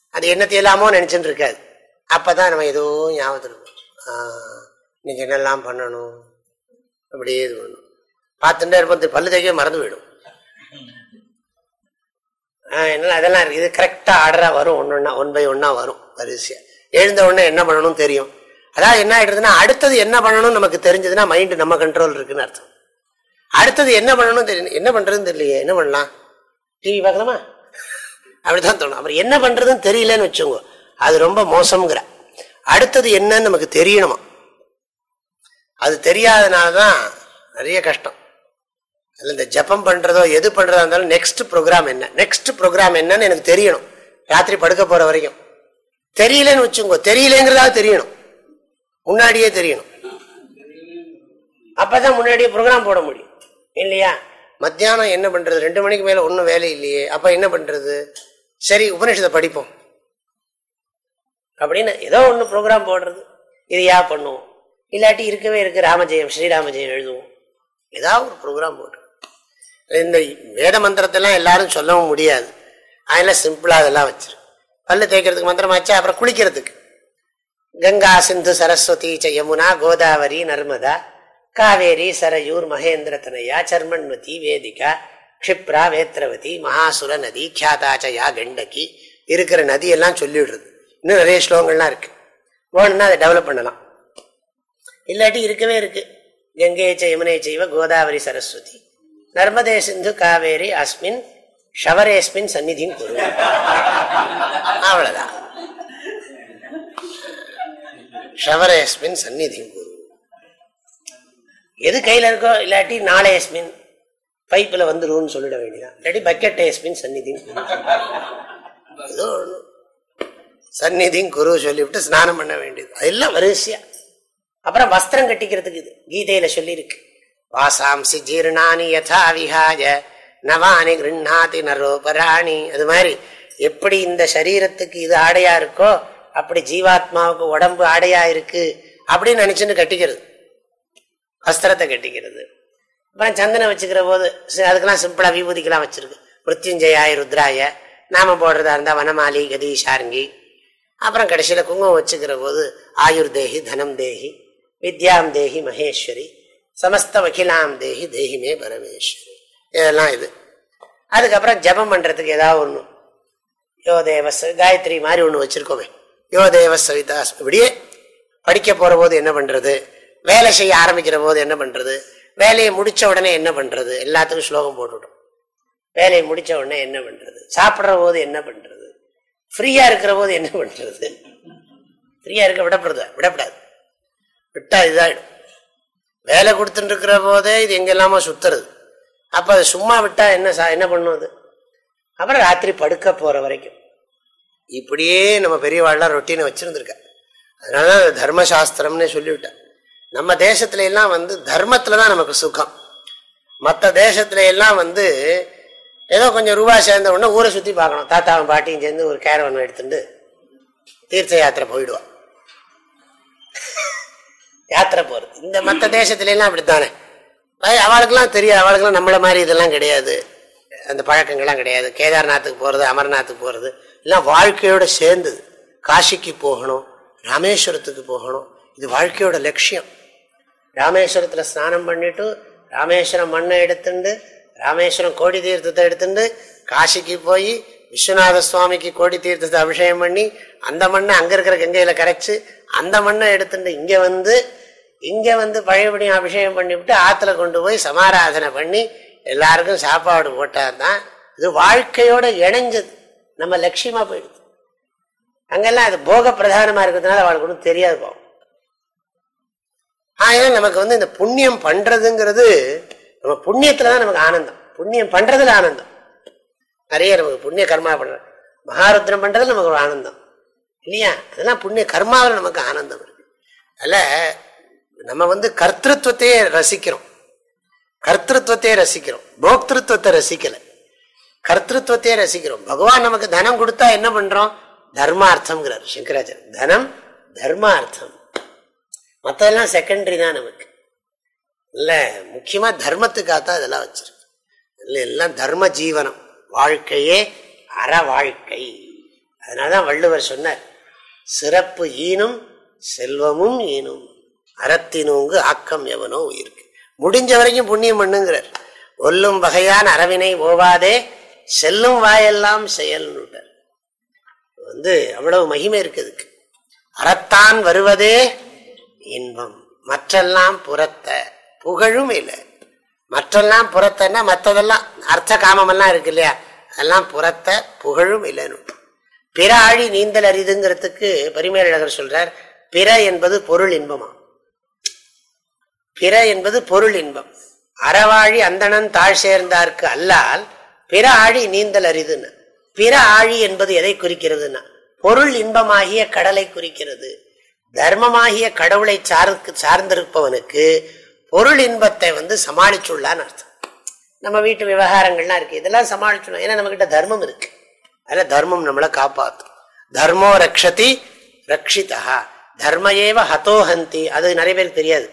அது என்னத்தை எல்லாமோ நினைச்சுட்டு இருக்காது. அப்பதான் நம்ம ஏதோ ஞாபகத்தில் இருக்கும் இன்னைக்கு என்னெல்லாம் பண்ணணும்? அப்படியே இது பண்ணணும். பார்த்துட்டே இருப்போம். பல்லு தேக்கே மறந்து போயிடும். ஆஹ், என்ன அதெல்லாம் இருக்குது இது கரெக்டாக ஆர்டரா வரும். ஒன்றா ஒன் பை ஒன்றா வரும். வரிசையாக எழுந்த உடனே என்ன பண்ணணும் தெரியும். அதாவது என்ன ஆகிடுதுன்னா அடுத்தது என்ன பண்ணணும் நமக்கு தெரிஞ்சதுன்னா மைண்டு நம்ம கண்ட்ரோல் இருக்குன்னு அர்த்தம். அடுத்தது என்ன பண்ணணும் தெரியும் என்ன பண்ணுறதுன்னு தெரியலையே. என்ன பண்ணலாம்? டிவி பார்க்கலாமா? அப்படிதான் தோணும். அப்புறம் என்ன பண்ணுறதுன்னு தெரியலன்னு வச்சுக்கோங்க. அது ரொம்ப மோசம்ங்கிற. அடுத்தது என்னன்னு நமக்கு தெரியணுமா? அது தெரியாதனால தான் நிறைய கஷ்டம். அதில் இந்த ஜப்பம் பண்றதோ எது பண்றதா இருந்தாலும் நெக்ஸ்ட் ப்ரோக்ராம் என்ன? நெக்ஸ்ட் ப்ரோக்ராம் என்னன்னு எனக்கு தெரியணும். ராத்திரி படுக்க போற வரைக்கும். தெரியலன்னு வச்சுக்கோங்க தெரியலங்கிறதாவது தெரியணும். முன்னாடியே தெரியணும். அப்போதான் முன்னாடியே ப்ரோக்ராம் போட முடியும். இல்லையா? மத்தியானம் என்ன பண்றது? ரெண்டு மணிக்கு மேலே ஒன்றும் வேலை இல்லையே. அப்போ என்ன பண்றது? சரி உபநிஷத்தை படிப்போம். அப்படின்னு ஏதோ ஒன்று ப்ரோக்ராம் போடுறது. இது யா பண்ணுவோம். இல்லாட்டி இருக்கவே இருக்கு. ராமஜெயம் ஸ்ரீராமஜெயம் எழுதுவோம். ஏதாவது ஒரு ப்ரோக்ராம் போட்டு இந்த வேத மந்திரத்தெல்லாம் எல்லாரும் சொல்லவும் முடியாது. அதெல்லாம் சிம்பிளாக அதெல்லாம் வச்சிருக்கு பல்லு தேய்க்கிறதுக்கு மந்திரமாச்சு? அப்புறம் குளிக்கிறதுக்கு. கங்கா சிந்து சரஸ்வதி ச யமுனா கோதாவரி நர்மதா காவேரி சரயூர் மகேந்திர தனையா சர்மன்வதி வேதிகா க்ஷிப்ரா வேத்ரவதி மகாசுர நதி கியாதாச்சயா கண்டகி இருக்கிற நதியெல்லாம் சொல்லிவிடுறது. இன்னும் நிறைய ஸ்லோகங்கள்லாம் இருக்கு. வேணும்னா அதை டெவலப் பண்ணலாம். இல்லாட்டி இருக்கவே இருக்கு. கங்கை ச யமுனையை செய்வ கோதாவரி சரஸ்வதி. நர்மதே சிந்து காவேரி அஸ்மின் ஷவரேஸ்மின் சந்நிதியும் குரு அவ்வளவுதான். ஷவரேஸ்மின் சந்நிதியும் குரு எது கையில இருக்கோ இல்லாட்டி நாளேஸ்மின் பைப்பில் வந்துருவோம்னு சொல்லிட வேண்டியதான் இல்லாட்டி பக்கெட் ஏஸ்மின் சந்நிதியும் ஏதோ சந்நிதியும் குரு சொல்லிவிட்டு ஸ்நானம் பண்ண வேண்டியது. அதெல்லாம் வரிசையா. அப்புறம் வஸ்திரம் கட்டிக்கிறதுக்கு இது. கீதையில சொல்லியிருக்கு. வாசாம்சி ஜீர்ணானி யதா விஹாய நவானி கிருண்ணாதி நரோபராணி. அது மாதிரி எப்படி இந்த சரீரத்துக்கு இது ஆடையா இருக்கோ அப்படி ஜீவாத்மாவுக்கு உடம்பு ஆடையா இருக்கு அப்படின்னு நினைச்சுன்னு கட்டிக்கிறது. வஸ்திரத்தை கட்டிக்கிறது. அப்புறம் சந்தனம் வச்சுக்கிற போது அதுக்கெல்லாம் சிம்பிளா விபூதிக்கெல்லாம் வச்சிருக்கு. மிருத்யுஞ்சயாய் ருத்ராய நாம போடுறதா இருந்தா வனமாலி கதி ஷாரங்கி. அப்புறம் கடைசியில குங்குமம் வச்சுக்கிற போது ஆயுர் தேகி தனம் தேகி வித்யாம் தேகி மகேஸ்வரி. சமஸ்த வகிலாம் தேகி தேகிமே பரமேஸ்வரி. இதெல்லாம் இது. அதுக்கப்புறம் ஜபம் பண்றதுக்கு ஏதாவது ஒண்ணு. யோ தேவ காயத்ரி மாதிரி ஒண்ணு வச்சிருக்கோமே. யோ தேவ சவிதா இப்படியே படிக்க போற போது என்ன பண்றது? வேலை செய்ய ஆரம்பிக்கிற போது என்ன பண்றது? வேலையை முடிச்ச உடனே என்ன பண்றது? எல்லாத்துக்கும் ஸ்லோகம் போட்டுவிடும் வேலையை முடிச்ச உடனே என்ன பண்றது? சாப்பிட்ற போது என்ன பண்றது? ஃப்ரீயா இருக்கிற போது என்ன பண்றது? ஃப்ரீயா இருக்க விடப்படுறது விடப்படாது. விட்டா இதாயிடும். வேலை கொடுத்துட்டு இருக்கிற போதே இது எங்கெல்லாமோ சுத்துறது. அப்போ அது சும்மா விட்டால் என்ன சா என்ன பண்ணும் அது? அப்புறம் ராத்திரி படுக்க போகிற வரைக்கும். இப்படியே நம்ம பெரியவாள்லாம் ரொட்டீனை வச்சுருந்துருக்க. அதனாலதான் அது தர்மசாஸ்திரம்னே சொல்லிவிட்டேன் நம்ம தேசத்துல எல்லாம் வந்து தர்மத்தில் தான் நமக்கு சுகம். மற்ற தேசத்துல எல்லாம் வந்து ஏதோ கொஞ்சம் ரூபா சேர்ந்த உடனே ஊரை சுற்றி பார்க்கணும். தாத்தாவும் பாட்டியும் சேர்ந்து ஒரு கேரவன் எடுத்துட்டு தீர்த்த யாத்திரை போயிடுவான் யாத்திரை போறது. இந்த மற்ற தேசத்துல அப்படித்தானே? அவளுக்குலாம் தெரியாது. அவளுக்குலாம் நம்மளை மாதிரி இதெல்லாம் கிடையாது. அந்த பழக்கங்கள்லாம் கிடையாது. கேதார்நாத்துக்கு போறது அமர்நாத்துக்கு போறது எல்லாம் வாழ்க்கையோட சேர்ந்தது. காசிக்கு போகணும் ராமேஸ்வரத்துக்கு போகணும். இது வாழ்க்கையோட லட்சியம். ராமேஸ்வரத்துல ஸ்நானம் பண்ணிட்டு ராமேஸ்வரம் மண்ணை எடுத்துண்டு ராமேஸ்வரம் கோடி தீர்த்தத்தை எடுத்துட்டு காசிக்கு போய் விஸ்வநாத சுவாமிக்கு கோடி தீர்த்தத்தை அபிஷேகம் பண்ணி அந்த மண்ணை அங்க இருக்கிற கங்கையில கரைச்சு அந்த மண்ணை எடுத்துட்டு இங்க வந்து இங்க வந்து பழையபடியும் அபிஷேகம் பண்ணிவிட்டு ஆத்துல கொண்டு போய் சமாராதனை பண்ணி எல்லாருக்கும் சாப்பாடு போட்டாதான் இது வாழ்க்கையோட இணைஞ்சது. நம்ம லட்சியமா போயிடுது. அங்கெல்லாம் அது போக பிரதானமா இருக்கிறதுனால அவளுக்கு ஒன்றும் தெரியாது போகும் ஆயிரம் நமக்கு வந்து இந்த புண்ணியம் பண்றதுங்கிறது நம்ம புண்ணியத்துலதான் நமக்கு ஆனந்தம். புண்ணியம் பண்றதுல ஆனந்தம். நிறைய நமக்கு புண்ணிய கர்மா பண்ற மகாருத்ரம் பண்றதுல நமக்கு ஒரு ஆனந்தம். இல்லையா? அதெல்லாம் புண்ணிய கர்மாவில் நமக்கு ஆனந்தம் இருக்கு. அதில் நம்ம வந்து கர்த்தத்துவத்தையே ரசிக்கிறோம். கர்த்தத்துவத்தையே ரசிக்கிறோம். போக்திருத்துவத்தை ரசிக்கல. கர்த்தத்துவத்தையே ரசிக்கிறோம். பகவான் நமக்கு தனம் கொடுத்தா என்ன பண்றோம்? தர்மார்த்தம்ங்கிறார் சங்கராச்சாரம் தனம் தர்மார்த்தம். மற்றதெல்லாம் செகண்டரி தான் நமக்கு. இல்லை முக்கியமாக தர்மத்துக்காகத்தான் இதெல்லாம் வச்சிருக்கு இல்லை எல்லாம் தர்ம ஜீவனம். வாழ்க்கையே அற வாழ்க்கை. அதனாலதான் வள்ளுவர் சொன்னார் சிறப்பு ஈனும் செல்வமும் ஈனும். அறத்தினூங்கு ஆக்கம் எவனோ உயிருக்கு. முடிஞ்ச வரைக்கும் புண்ணியம் பண்ணுங்கிறார். ஒல்லும் வகையான அறவினை ஓவாதே செல்லும் வாயெல்லாம் செயல்னுட்டார் வந்து அவ்வளவு மகிமை இருக்குதுக்கு அறத்தான் வருவதே இன்பம். மற்றெல்லாம் புறத்த புகழும் இல்லை. மற்றெல்லாம் புறத்தன்னா மற்றதெல்லாம் அர்த்த காமமெல்லாம் இருக்கு இல்லையா? அதெல்லாம் புறத்த புகழும் இல்லைன்னு. பிற ஆழி நீந்தல் அரிதுங்கிறதுக்கு பரிமேலழகர் சொல்றார் பிற என்பது பொருள் இன்பமா பிற என்பது பொருள் இன்பம். அறவாழி அந்தணன் தாழ் சேர்ந்தார்க்கு அல்லால் பிற ஆழி நீந்தல் அரிதுன்னு. பிற ஆழி என்பது எதை குறிக்கிறதுனா பொருள் இன்பமாகிய கடலை குறிக்கிறது. தர்மமாகிய கடவுளை சார்ந்து சார்ந்திருப்பவனுக்கு பொருள் இன்பத்தை வந்து சமாளிச்சுள்ளான்னு அர்த்தம். நம்ம வீட்டு விவகாரங்கள்லாம் இருக்கு. இதெல்லாம் சமாளிச்சுடணும் ஏன்னா நம்ம கிட்ட தர்மம் இருக்கு. அதில் தர்மம் நம்மளை காப்பாற்றும் தர்மோ ரக்ஷதி ரக்ஷிதா. ஏவ ஹதோஹந்தி அது நிறைய பேருக்கு தெரியாது.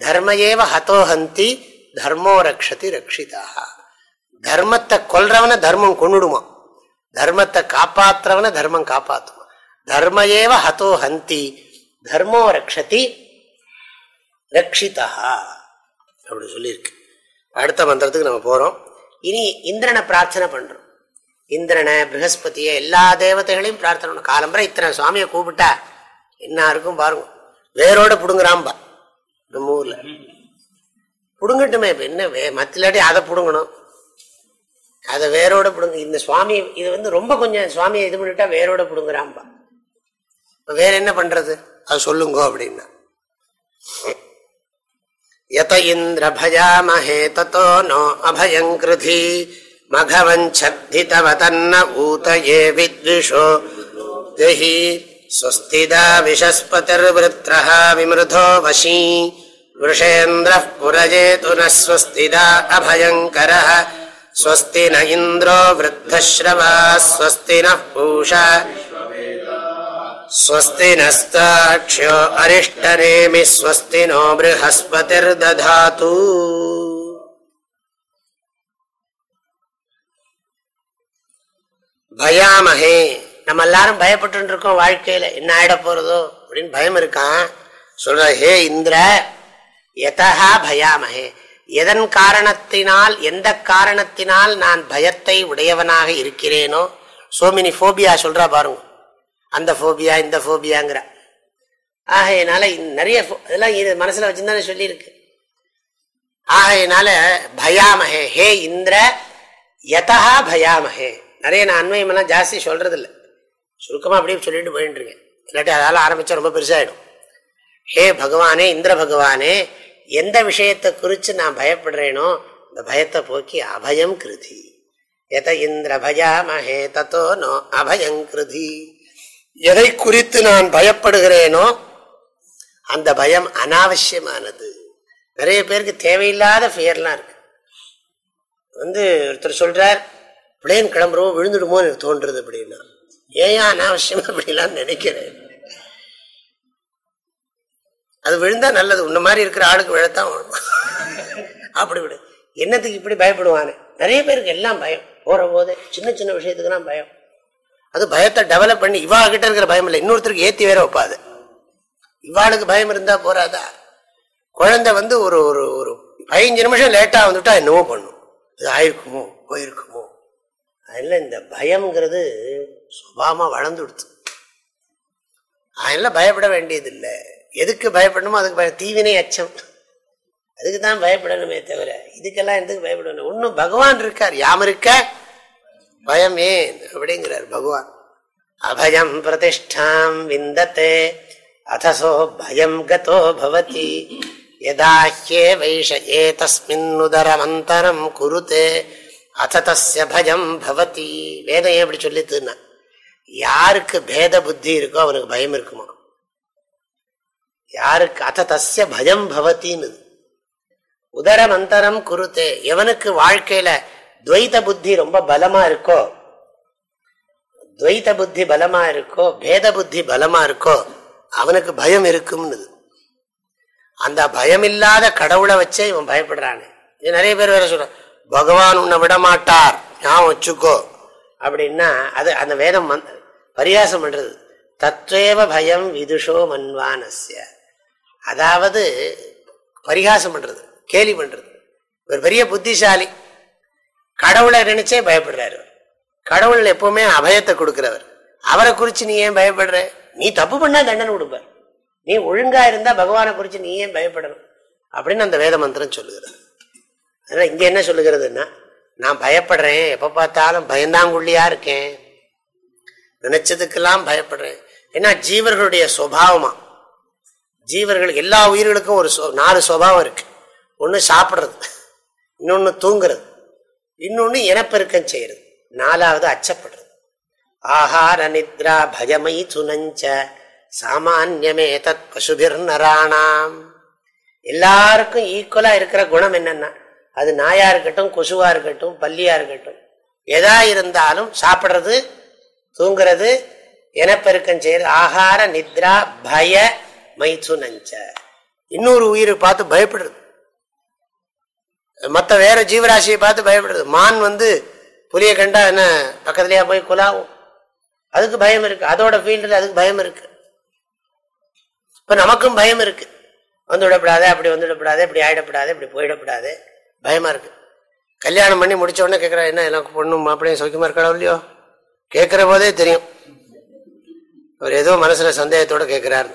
தர்மயேவ ஹதோஹந்தி தர்மோ ரக்ஷதி ரக்ஷிதா தர்மத்தை கொல்றவன தர்மம் கொண்டுடுமா தர்மத்தை காப்பாத்துறவன தர்மம் காப்பாத்துமா தர்மயேவ ஹதோ ஹந்தி தர்மோ ரக்ஷதி ரக்ஷிதா அப்படி சொல்லியிருக்கு. அடுத்த மந்திரத்துக்கு நம்ம போறோம். இனி இந்திரனை பிரார்த்தனை பண்றோம். இந்திரனை பிரகஸ்பதியை எல்லா தேவதைகளையும் பிரார்த்தனை காலம்பரை இத்தனை சுவாமியை கூப்பிட்டா என்ன இருக்கும் பாருங்க. வேரோட புடுங்குறாம்பா. நம்ம ஊர்ல. புடுங்கட்டுமே இப்ப என்ன மத்திலாட்டி அதை புடுங்கணும். அதை வேரோட பிடுங்க இந்த சுவாமி இது வந்து ரொம்ப கொஞ்சம் சுவாமியை இது பண்ணிட்டா வேரோட பிடுங்குறாம்பா. வேற என்ன பண்றது? அது சொல்லுங்க அப்படின்னா. யத இந்திர பயாமஹே தத்தோ நோ அபயங்கிருதி மகவன் சக்தி தவ தன்ன ஊதயே வித்விஷோ स्वस्तिदा विशस्पतिर्वृत्रः विमृधो वशी वृषेन्द्रः पुरजेतु नः स्वस्तिदा अभयङ्करः स्वस्ति न इन्द्रो वृद्धश्रवः स्वस्ति नः पूषा स्वस्ति नस्ताक्ष्यो अरिष्टनेमि स्वस्ति नो बृहस्पतिर्दधातु भयामहे நம்ம எல்லாரும் பயப்பட்டு இருக்கோம் வாழ்க்கையில. என்ன ஆயிட போறதோ அப்படின்னு பயம் இருக்கான் சொல்ற ஹே இந்திர எதா பயாமகே எதன் காரணத்தினால் எந்த காரணத்தினால் நான் பயத்தை உடையவனாக இருக்கிறேனோ? சோமினி போபியா சொல்றா பாருங்க. அந்த ஃபோபியா இந்த ஃபோபியாங்கிற ஆகையினால நிறைய இதெல்லாம் இது மனசுல வச்சுருந்தானே சொல்லியிருக்கு. ஆகையினால பயாமஹே ஹே இந்திர எதா பயாமஹே? நிறைய நான் அண்மையமெல்லாம் ஜாஸ்தி சொல்றது இல்லை சுருக்கமாக அப்படியே சொல்லிட்டு போயிட்டு இருக்கேன் இல்லாட்டி அதால் ஆரம்பிச்சா ரொம்ப பெருசாயிடும். ஹே பகவானே இந்திர பகவானே எந்த விஷயத்தை குறித்து நான் பயப்படுறேனோ இந்த பயத்தை போக்கி அபயம் கிருதி. எத இந்திர பயாமஹே தத்தோ நோ அபயம் கிருதி. எதை குறித்து நான் பயப்படுகிறேனோ அந்த பயம் அனாவசியமானது. நிறைய பேருக்கு தேவையில்லாத ஃபியர்லாம் இருக்கு. வந்து ஒருத்தர் சொல்றார் பிளேன் கிளம்புறோம் விழுந்துடுமோன்னு தோன்றுறது அப்படின்னா. ஏன் அனாவசியமா அப்படிலாம் நினைக்கிறேன். அது விழுந்தா நல்லது. உன்ன மாதிரி இருக்கிற ஆளுக்கு விழத்தான் அப்படி விடு. என்னத்துக்கு இப்படி பயப்படுவானே? நிறைய பேருக்கு எல்லாம் பயம். போற போது சின்ன சின்ன விஷயத்துக்குலாம் பயம். அது பயத்தை டெவலப் பண்ணி இவா கிட்ட இருக்கிற பயம் இல்லை. இன்னொருத்தருக்கு ஏத்தி வேற வைப்பாது. இவாளுக்கு பயம் இருந்தா போறாதா? குழந்தை வந்து ஒரு ஒரு ஒரு பதினஞ்சு நிமிஷம் லேட்டா வந்துட்டா என்னவோ பண்ணும். இது ஆயிருக்குமோ? போயிருக்குமோ? அதில் இந்த பயம்ங்கிறது சுபாமா வளர்ந்து கொடுத்து அதெல்லாம் பயப்பட வேண்டியதில்லை. எதுக்கு பயப்படணுமோ அதுக்கு பய தீவினை அச்சம். அதுக்கு தான் பயப்படணுமே தவிர இதுக்கெல்லாம் எதுக்கு பயப்படணும்? ஒன்றும் பகவான் இருக்கார். யாம் இருக்க? பயம் ஏன் அப்படிங்கிறார் பகவான். அபயம் பிரதிஷ்டாம் விந்தத்தே. அதசோ பயம் கதோ பவதி. யதாஹ்யே வைஷ ஏ தஸ்மின்னுதரமந்தரம் குருத்தே அத பயம் பவதி. வேதம் எப்படி சொல்லித்துன்னா யாருக்கு பேத புத்தி இருக்கோ அவனுக்கு பயம் இருக்குமா? யாருக்கு அத பயம் பவத்தின்னு உதரம் அந்தரம் குருத்தே எவனுக்கு வாழ்க்கையில துவைத புத்தி ரொம்ப பலமா இருக்கோ துவைத புத்தி பலமா இருக்கோ பேத புத்தி பலமா இருக்கோ அவனுக்கு பயம் இருக்கும்னு அந்த பயம் இல்லாத கடவுளை வச்சே இவன் பயப்படுறானு. இது நிறைய பேர் வேற சொல்ற பகவான் உன்னை விடமாட்டார். ஞாபகம் வச்சுக்கோ. அப்படின்னா அது அந்த வேதம் பரியாசம் பண்றது. தத்வேவ பயம் விதுஷோ மன்வானஸ்ய. அதாவது பரிகாசம் பண்றது கேலி பண்றது. ஒரு பெரிய புத்திசாலி கடவுளை நினைச்சே பயப்படுறாரு. கடவுள் எப்பவுமே அபயத்தை கொடுக்கிறவர். அவரை குறிச்சு நீ ஏன் பயப்படுற? நீ தப்பு பண்ணா தண்டனை கொடுப்பார் நீ ஒழுங்கா இருந்தா பகவானை குறிச்சு நீ ஏன் பயப்படணும்? அப்படின்னு அந்த வேத மந்திரம் சொல்லுகிறார் அதான் இங்கே என்ன சொல்லுகிறதுன்னா நான் பயப்படுறேன். எப்போ பார்த்தாலும் பயந்தாங்குள்ளியா இருக்கேன். நினைச்சதுக்கெல்லாம் பயப்படுறேன். ஏன்னா ஜீவர்களுடைய சுவாவமா. ஜீவர்கள் எல்லா உயிர்களுக்கும் ஒரு நாலு சுவாவம் இருக்கு. ஒன்று சாப்பிட்றது இன்னொன்று தூங்குறது இன்னொன்று இனப்பெருக்கம் செய்யறது நாலாவது அச்சப்படுறது. ஆஹார நித்ரா பயமை துணஞ்ச சாமான்யமே தத் பசுபிர் நராணாம் எல்லாருக்கும் ஈக்குவலா இருக்கிற குணம் என்னன்னா அது நாயா இருக்கட்டும் கொசுவா இருக்கட்டும் பல்லியா இருக்கட்டும். எதா இருந்தாலும் சாப்பிட்றது தூங்குறது இனப்பெருக்கம் செய்யறது ஆகார நித்ரா பய மைதுனஞ்ச. இன்னொரு உயிரை பார்த்து பயப்படுறது. மற்ற வேற ஜீவராசியை பார்த்து பயப்படுறது. மான் வந்து புளிய கண்டா என்ன பக்கத்துலயா போய் குலாவும் அதுக்கு பயம் இருக்கு. அதோட ஃபீல்டில் அதுக்கு பயம் இருக்கு. இப்ப நமக்கும் பயம் இருக்கு. வந்துவிடப்படாதே அப்படி வந்துவிடப்படாது இப்படி ஆயிடப்படாதே இப்படி போயிடப்படாதே. பயமா இருக்கு. கல்யாணம் பண்ணி முடிச்ச உடனே கேட்கறா என்ன எனக்கு பொண்ணும் மாப்பிள்ளையும் சௌக்கியமா இருக்கா இல்லையோ? கேட்கிற போதே தெரியும். அவர் ஏதோ மனசுல சந்தேகத்தோட கேட்கிறாரு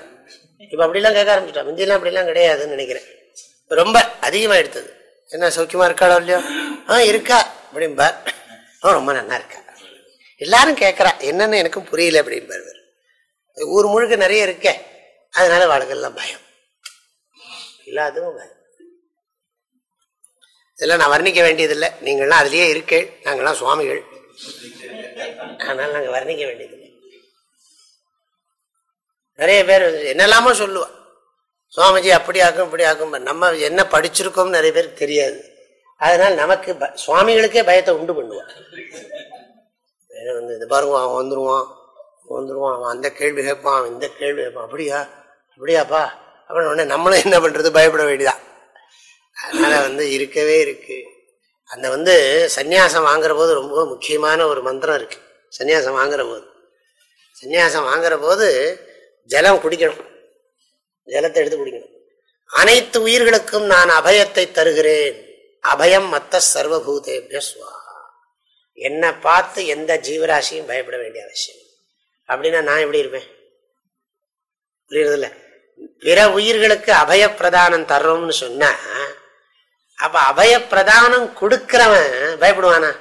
இப்ப அப்படிலாம் கேட்க ஆரம்பிச்சிட்டா. முந்தியெல்லாம் அப்படிலாம் கிடையாதுன்னு நினைக்கிறேன். ரொம்ப அதிகமா எடுத்தது என்ன சௌக்கியமா இருக்காளோ இல்லையோ? ஆ இருக்கா. அப்படிம்பார் ஆ ரொம்ப நல்லா இருக்கா. எல்லாரும் கேட்கறா என்னன்னு எனக்கும் புரியல. அப்படிம்பார் ஊர் முழுக்க நிறைய இருக்கே. அதனால வாழ்க்கெல்லாம் பயம். இல்லாததும் பயம். இதெல்லாம் நான் வர்ணிக்க வேண்டியதில்லை. நீங்கள்லாம் அதுலேயே இருக்கேள். நாங்கள்லாம் சுவாமிகள். ஆனால் நாங்கள் வர்ணிக்க வேண்டியதில்லை. நிறைய பேர் என்னெல்லாமோ சொல்லுவாள் சுவாமிஜி அப்படி ஆக்கும் இப்படி ஆக்கும். நம்ம என்ன படிச்சிருக்கோம் நிறைய பேருக்கு தெரியாது. அதனால் நமக்கு சுவாமிகளுக்கே பயத்தை உண்டு பண்ணுவான் வந்து இது பாருங்க அவன் வந்துருவான். வந்துருவான். அவன் அந்த கேள்வி கேட்பான். அவன் இந்த கேள்வி கேட்பான். அப்படியா? அப்படியாப்பா? அப்படின்னு உடனே நம்மளும் என்ன பண்றது? பயப்பட வேண்டியதான் அதனால வந்து இருக்கவே இருக்கு. அந்த வந்து சன்னியாசம் வாங்குற போது ரொம்ப முக்கியமான ஒரு மந்திரம் இருக்கு. சன்னியாசம் வாங்குற போது சன்னியாசம் வாங்குற போது ஜலம் குடிக்கணும். ஜலத்தை எடுத்து குடிக்கணும். அனைத்து உயிர்களுக்கும் நான் அபயத்தை தருகிறேன். அபயம் மத்த சர்வபூதேபிய சுவாகா என்னை பார்த்து எந்த ஜீவராசியும் பயப்பட வேண்டிய அவசியம் அப்படின்னா நான் எப்படி இருப்பேன்? புரியுறதில்ல. பிற உயிர்களுக்கு அபய பிரதானம் தர்றோம்னு சொன்னா அப்ப அபயப்பிரதானம் கொடுக்கிறவன் பயப்படுவானா?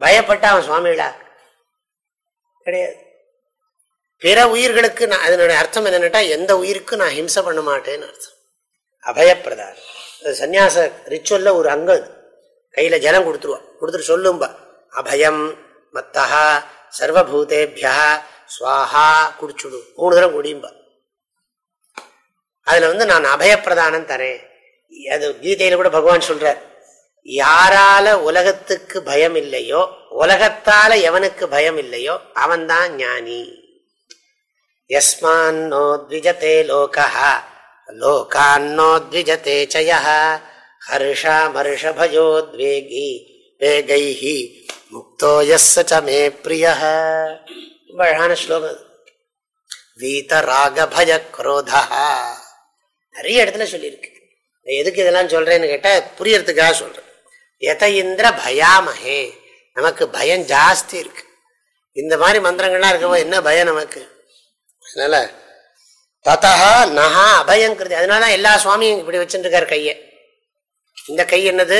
பயப்பட்ட அவன் சுவாமிகளா? கிடையாது. பிற உயிர்களுக்கு நான் அதனுடைய அர்த்தம் என்னன்னுட்டா எந்த உயிருக்கும் நான் ஹிம்சை பண்ண மாட்டேன்னு அர்த்தம். அபயப்பிரதானம். சன்னியாச ரிச்சுவல்ல ஒரு அங்கம் கையில ஜலம் கொடுத்துருவா. கொடுத்துட்டு சொல்லும்பா. அபயம் மத்தஹா சர்வபூதேபியா சுவாஹா குடிச்சுடு. மூணு தரம் குடியும்பா. அதுல வந்து நான் அபயப்பிரதானம் தரேன். அது கீதையில கூட பகவான் சொல்றார் யாரால உலகத்துக்கு பயம் இல்லையோ உலகத்தால எவனுக்கு பயம் இல்லையோ அவன்தான் ஞானி. யஸ்மான்னோ த்விஜதே லோகா லோகான்னோ த்விஜதே சய ஹர்ஷாமர்ஷபயோத்வேகி வேகைஹி முக்தோ எஸ் மே பிரிய ரொம்ப அழகான ஸ்லோகம் வீத ராக பய குரோதா நிறைய இடத்துல சொல்லியிருக்கு. எதுக்கு இதெல்லாம் சொல்றேன்னு கேட்டால் புரியறதுக்காக சொல்றேன். எத இந்திர பயாமகே நமக்கு பயம் ஜாஸ்தி இருக்கு. இந்த மாதிரி மந்திரங்கள்லாம் இருக்கவோ என்ன பயம் நமக்கு? அதனால ததா நகா அபயங்கிறது அதனாலதான் எல்லா சுவாமியும் இப்படி வச்சுருக்காரு கையை. இந்த கை என்னது?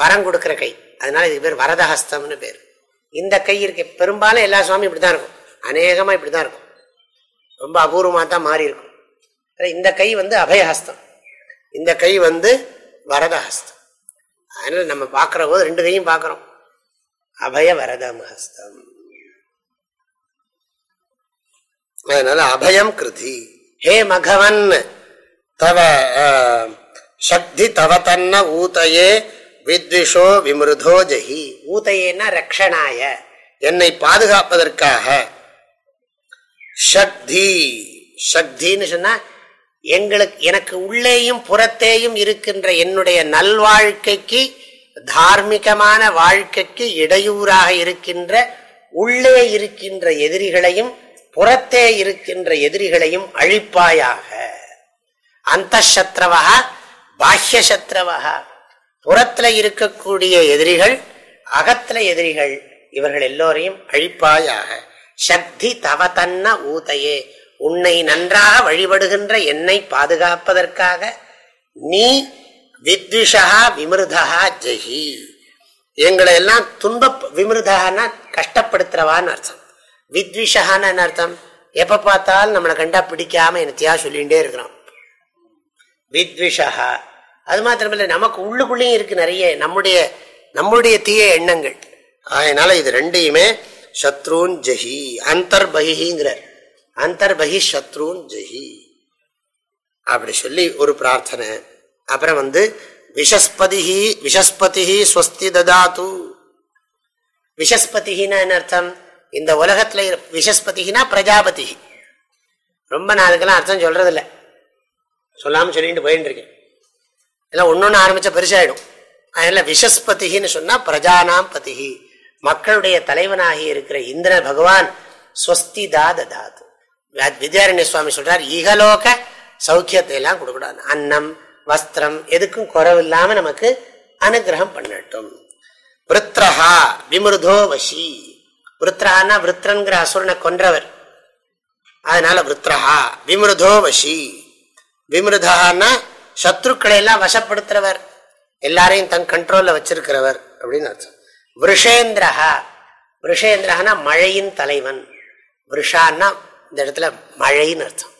வரம் கொடுக்குற கை. அதனால இதுக்கு பேர் வரதஹஸ்தம்னு பேர். இந்த கை இருக்கு. பெரும்பாலும் எல்லா சுவாமியும் இப்படிதான் இருக்கும். அநேகமா இப்படிதான் இருக்கும். ரொம்ப அபூர்வமாக தான் மாறி இருக்கும் இந்த கை வந்து அபயஹஸ்தம். இந்த கை வந்து வரதஹஸ்தம். அதனால நம்ம பார்க்குற போது ரெண்டு கையும் பார்க்குறோம். அபய வரதம் ஹஸ்தம் அதனால அபயம் கிருதி. ஹே மகவன் தவ சக்தி தவ தன்ன ஊதையே வித்விஷோ விமிருதோ ஜஹி. ஊதையேன்னா ரக்ஷனாய. என்னை பாதுகாப்பதற்காக. சக்தி சக்தின்னு சொன்னா எங்களுக்கு எனக்கு உள்ளேயும் புறத்தேயும் இருக்கின்ற என்னுடைய நல்வாழ்க்கைக்கு தார்மீகமான வாழ்க்கைக்கு இடையூறாக இருக்கின்ற உள்ளே இருக்கின்ற எதிரிகளையும் புறத்தே இருக்கின்ற எதிரிகளையும் அழிப்பாயாக. அந்த சத்ரவா பாஹ்ய சத்ரவா புறத்துல இருக்கக்கூடிய எதிரிகள் அகத்துல எதிரிகள் இவர்கள் எல்லோரையும் அழிப்பாயாக. சக்தி தவ தன்ன ஊதையே. உன்னை நன்றாக வழிபடுகின்ற என்னை பாதுகாப்பதற்காக நீ வித்விஷா விமிருதா ஜெகி எங்களை எல்லாம் துன்ப விமிருதான்னா கஷ்டப்படுத்துறவான்னு அர்த்தம். வித்விஷகான்னு அர்த்தம்? எப்ப பார்த்தாலும் நம்மளை கண்டா பிடிக்காம என்னத்தையா சொல்லிகிட்டே இருக்கிறோம். வித்விஷா. அது மாத்திரமில்லை நமக்கு உள்ளுக்குள்ளேயும் இருக்கு நிறைய நம்முடைய நம்முடைய தீய எண்ணங்கள். அதனால இது ரெண்டையுமே சத்ருன் ஜஹி அந்தர்பகிங்கிறார் அந்தர்பகி சத்ருன் ஜெஹி. அப்படி சொல்லி ஒரு பிரார்த்தனை. அப்புறம் வந்து விஷஸ்பதி விஷஸ்பதி ஸ்வஸ்தி ததாத்து விஷஸ்பதினா என்ன அர்த்தம்? இந்த உலகத்துல விஷஸ்பதிகினா பிரஜாபதி ரொம்ப நான் அதுக்கெல்லாம் அர்த்தம் சொல்றதில்ல. சொல்லாம சொல்லிட்டு போயிட்டு இருக்கேன். எல்லாம் ஒன்னொன்னு ஆரம்பிச்ச பெருசாயிடும். அதனால விஷஸ்பதிகின்னு சொன்னா பிரஜானாம் பதிகி மக்களுடைய தலைவனாகி இருக்கிற இந்திர பகவான் ஸ்வஸ்தி தாத வித்யாரண்ய சுவாமி சொல்றார் இகலோக சௌக்கியத்தை எல்லாம் கொடுக்கூடாது அன்னம் வஸ்திரம் எதுக்கும் குறவில்லாம நமக்கு அனுகிரகம் பண்ணட்டும். விருத்ரஹா விமிருதோ வசி விருத்ரஹான்னா விருத்ரன்கிற அசுரனை கொன்றவர். அதனால விருத்ரஹா விமிருதோ வசி விமிருதான்னா சத்ருக்களை எல்லாம் வசப்படுத்துறவர். எல்லாரையும் தன் கண்ட்ரோல்ல வச்சிருக்கிறவர் அப்படின்னு அர்த்தம். விஷேந்திரஹா விஷேந்திரஹானா மழையின் தலைவன். விஷான்னா இந்த இடத்துல மழைன்னு அர்த்தம்.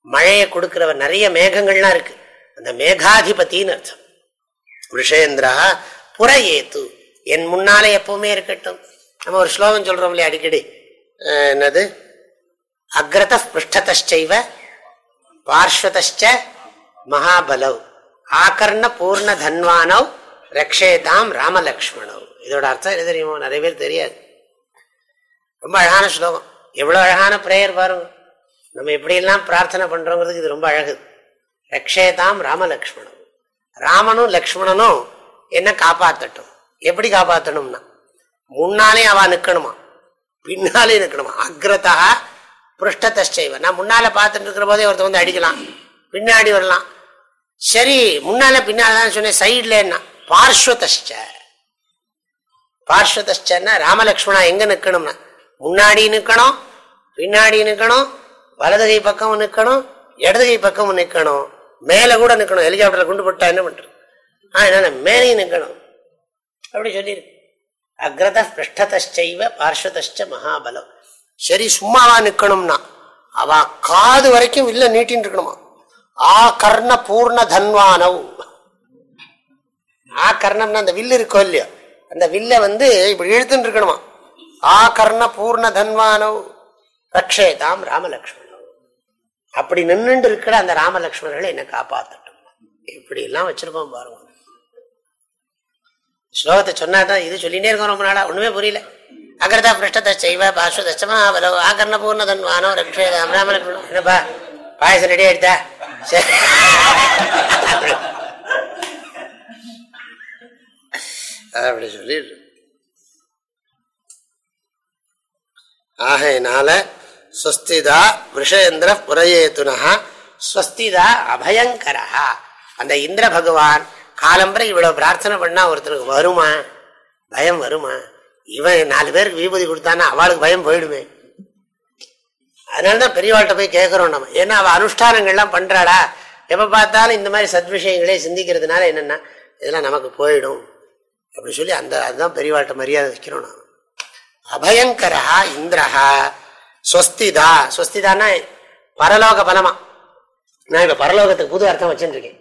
மழையை கொடுக்கிறவன் நிறைய மேகங்கள்லாம் இருக்கு. அந்த மேகாதிபத்தின்னு அர்த்தம். விஷேந்திரா ஏத்து என் முன்னாலே எப்பவுமே இருக்கட்டும். நம்ம ஒரு ஸ்லோகம் சொல்றோம் இல்லையா அடிக்கடி? என்னது? அக்ரத பிருஷ்டதச்சைவ பார்ஸ்வதச்ச மகாபலவ். ஆகர்ண பூர்ண தன்வானவ் ரக்ஷேதாம் ராமலக்ஷ்மணவ் இதோட அர்த்தம் என்ன தெரியுமோ? நிறைய பேர் தெரியாது. ரொம்ப அழகான ஸ்லோகம். எவ்வளோ அழகான பிரேயர் பாருங்க. நம்ம எப்படியெல்லாம் பிரார்த்தனை பண்ணுறோங்கிறதுக்கு இது ரொம்ப அழகு. ரக்ஷேதாம் ராமலக்ஷ்மணம். ராமனும் லக்ஷ்மணனும் என்ன காப்பாத்தட்டும். எப்படி காப்பாற்றணும்னா முன்னாலே அவ நிக்கணுமா? பின்னாலே நிக்கணுமா? அக்ரதா புருஷ்டத்தைவ நான் முன்னால பார்த்துட்டு இருக்கிற போதே ஒருத்தர் வந்து அடிக்கலாம். பின்னாடி வரலாம். சரி முன்னால பின்னால தான் சொன்னேன் சைட்ல என்ன? பார்ஸ்வதஷ்ட. பார்ஸ்வதஷ்டன்னா ராமலக்ஷ்மணா எங்க நிற்கணும்னா முன்னாடி நிக்கணும் பின்னாடி நிற்கணும் வலதுகை பக்கம் நிற்கணும் இடதுகை பக்கம் நிற்கணும் மேலே கூட நிற்கணும் ஹெலிகாப்டர்ல குண்டு போட்டா என்ன பண்ணுறது ஆ என்ன மேலேயும் நிற்கணும் அப்படி சொல்லியிருக்கு. அக்ரத பிருஷ்டதச்சைவ பார்ஸ்வதச்ச மகாபலம். சரி சும்மாவா நிற்கணும்னா அவன் காது வரைக்கும் வில்ல நீட்டின்னு இருக்கணுமா? ஆ கர்ண பூர்ண தன்வானவ் ஆ கர்ணம்னா அந்த வில்லு இருக்கோ இல்லையோ? அந்த வில்ல வந்து இப்படி இழுத்துன்னு இருக்கணுமா? ஆ கர்ண பூர்ண தன்வானவ் ரக்ஷேதாம் ராமலக்ஷ்மணம் அப்படி நின்று இருக்கிற அந்த ராமலக்ஷ்மணர்களை என்ன காப்பாற்றட்டும் இப்படி எல்லாம் வச்சிருக்கோம் பாருங்க. ஸ்லோகத்தை சொன்னாதான் இது சொல்லிட்டே இருக்கோம் ரொம்ப நாளா ஒண்ணுமே புரியல. அகர்தா பிருஷ்டத்தை செய்வ பாஸ்வ தச்சமா ஆகர்ண பூர்ணதன் வானோ ரக்ஷேதாம் ராமலக்ஷ்மணம் என்னப்பா பாயசம் ரெடி ஆயிடுதா சரி. அப்படி சொல்லி ஆகையினால ஸ்வஸ்திதா விஷேந்திர புரையேத்துனா ஸ்வஸ்திதா அபயங்கரா அந்த இந்திர பகவான் காலம்பரை இவ்வளவு பிரார்த்தனை பண்ணா ஒருத்தருக்கு வருமா? பயம் வருமா? இவன் நாலு பேருக்கு விபூதி கொடுத்தானா அவளுக்கு பயம் போயிடுமே. அதனாலதான் பெரியவாள்கிட்ட போய் கேட்குறோம் நம்ம. ஏன்னா அவள் அனுஷ்டானங்கள்லாம் பண்றாளா? எப்ப பார்த்தாலும் இந்த மாதிரி சத் விஷயங்களே சிந்திக்கிறதுனால என்னன்னா இதெல்லாம் நமக்கு போயிடும். அப்படி சொல்லி அந்த அதுதான் பெரியவாள்கிட்ட மரியாதை வைக்கிறோம் நாம். அபயங்கரா இந்திரஹா. ஸ்வஸ்திதா. ஸ்வஸ்திதான்னா பரலோக பலமா. நான் இப்ப பரலோகத்துக்கு புது அர்த்தம் வச்சுருக்கேன்.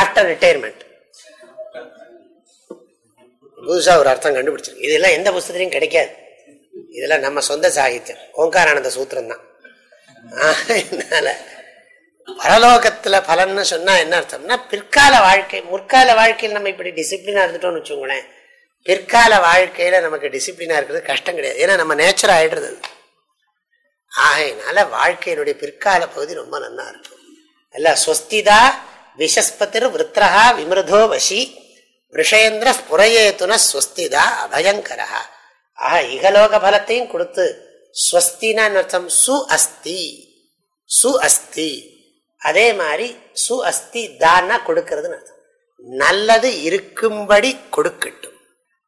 ஆஃப்டர் ரிட்டையர்மெண்ட் புதுசா ஒரு அர்த்தம் கண்டுபிடிச்சிருக்கு இதெல்லாம் எந்த புஸ்தகத்திலையும் கிடைக்காது. இதெல்லாம் நம்ம சொந்த சாகித்யம். ஓங்காரானந்த சூத்திரம் தான் அதனால பரலோகத்துல பலன்னு சொன்னா என்ன அர்த்தம்னா பிற்கால வாழ்க்கை முற்கால வாழ்க்கையில் நம்ம இப்படி டிசிப்ளினா இருந்துட்டோம்னு வச்சுக்கோங்களேன். பிற்கால வாழ்க்கையில நமக்கு டிசிப்ளினா இருக்கிறது கஷ்டம் கிடையாது. ஏன்னா நம்ம நேச்சர் ஆயிடுறது ஆகையினால வாழ்க்கையினுடைய பிற்கால பகுதி ரொம்ப நல்லா இருக்கும். அல்ல ஸ்வஸ்திதா விஷஸ்பதிர் விருத்ரஹா விமிருதோ வசி விஷேந்திர புரையேத்துன ஸ்வஸ்திதா அபயங்கரா ஆஹா இகலோக பலத்தையும் கொடுத்து ஸ்வஸ்தினா அர்த்தம்? சு அஸ்தி. சு அஸ்தி. அதே மாதிரி சு அஸ்தி தானா கொடுக்கறதுன்னு அர்த்தம். நல்லது இருக்கும்படி கொடுக்கட்டும்.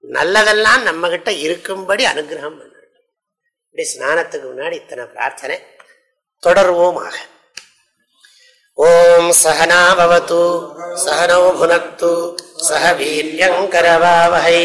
நல்லதெல்லாம் நம்ம கிட்ட இருக்கும்படி அனுகிரகம் பண்ணட்டும் இப்படி ஸ்நானத்துக்கு முன்னாடி இத்தனை பிரார்த்தனை தொடர்வோமாக ஓம் சகனா பவத்து சகனோ புனக்து சக வீரியங்கரவாவகை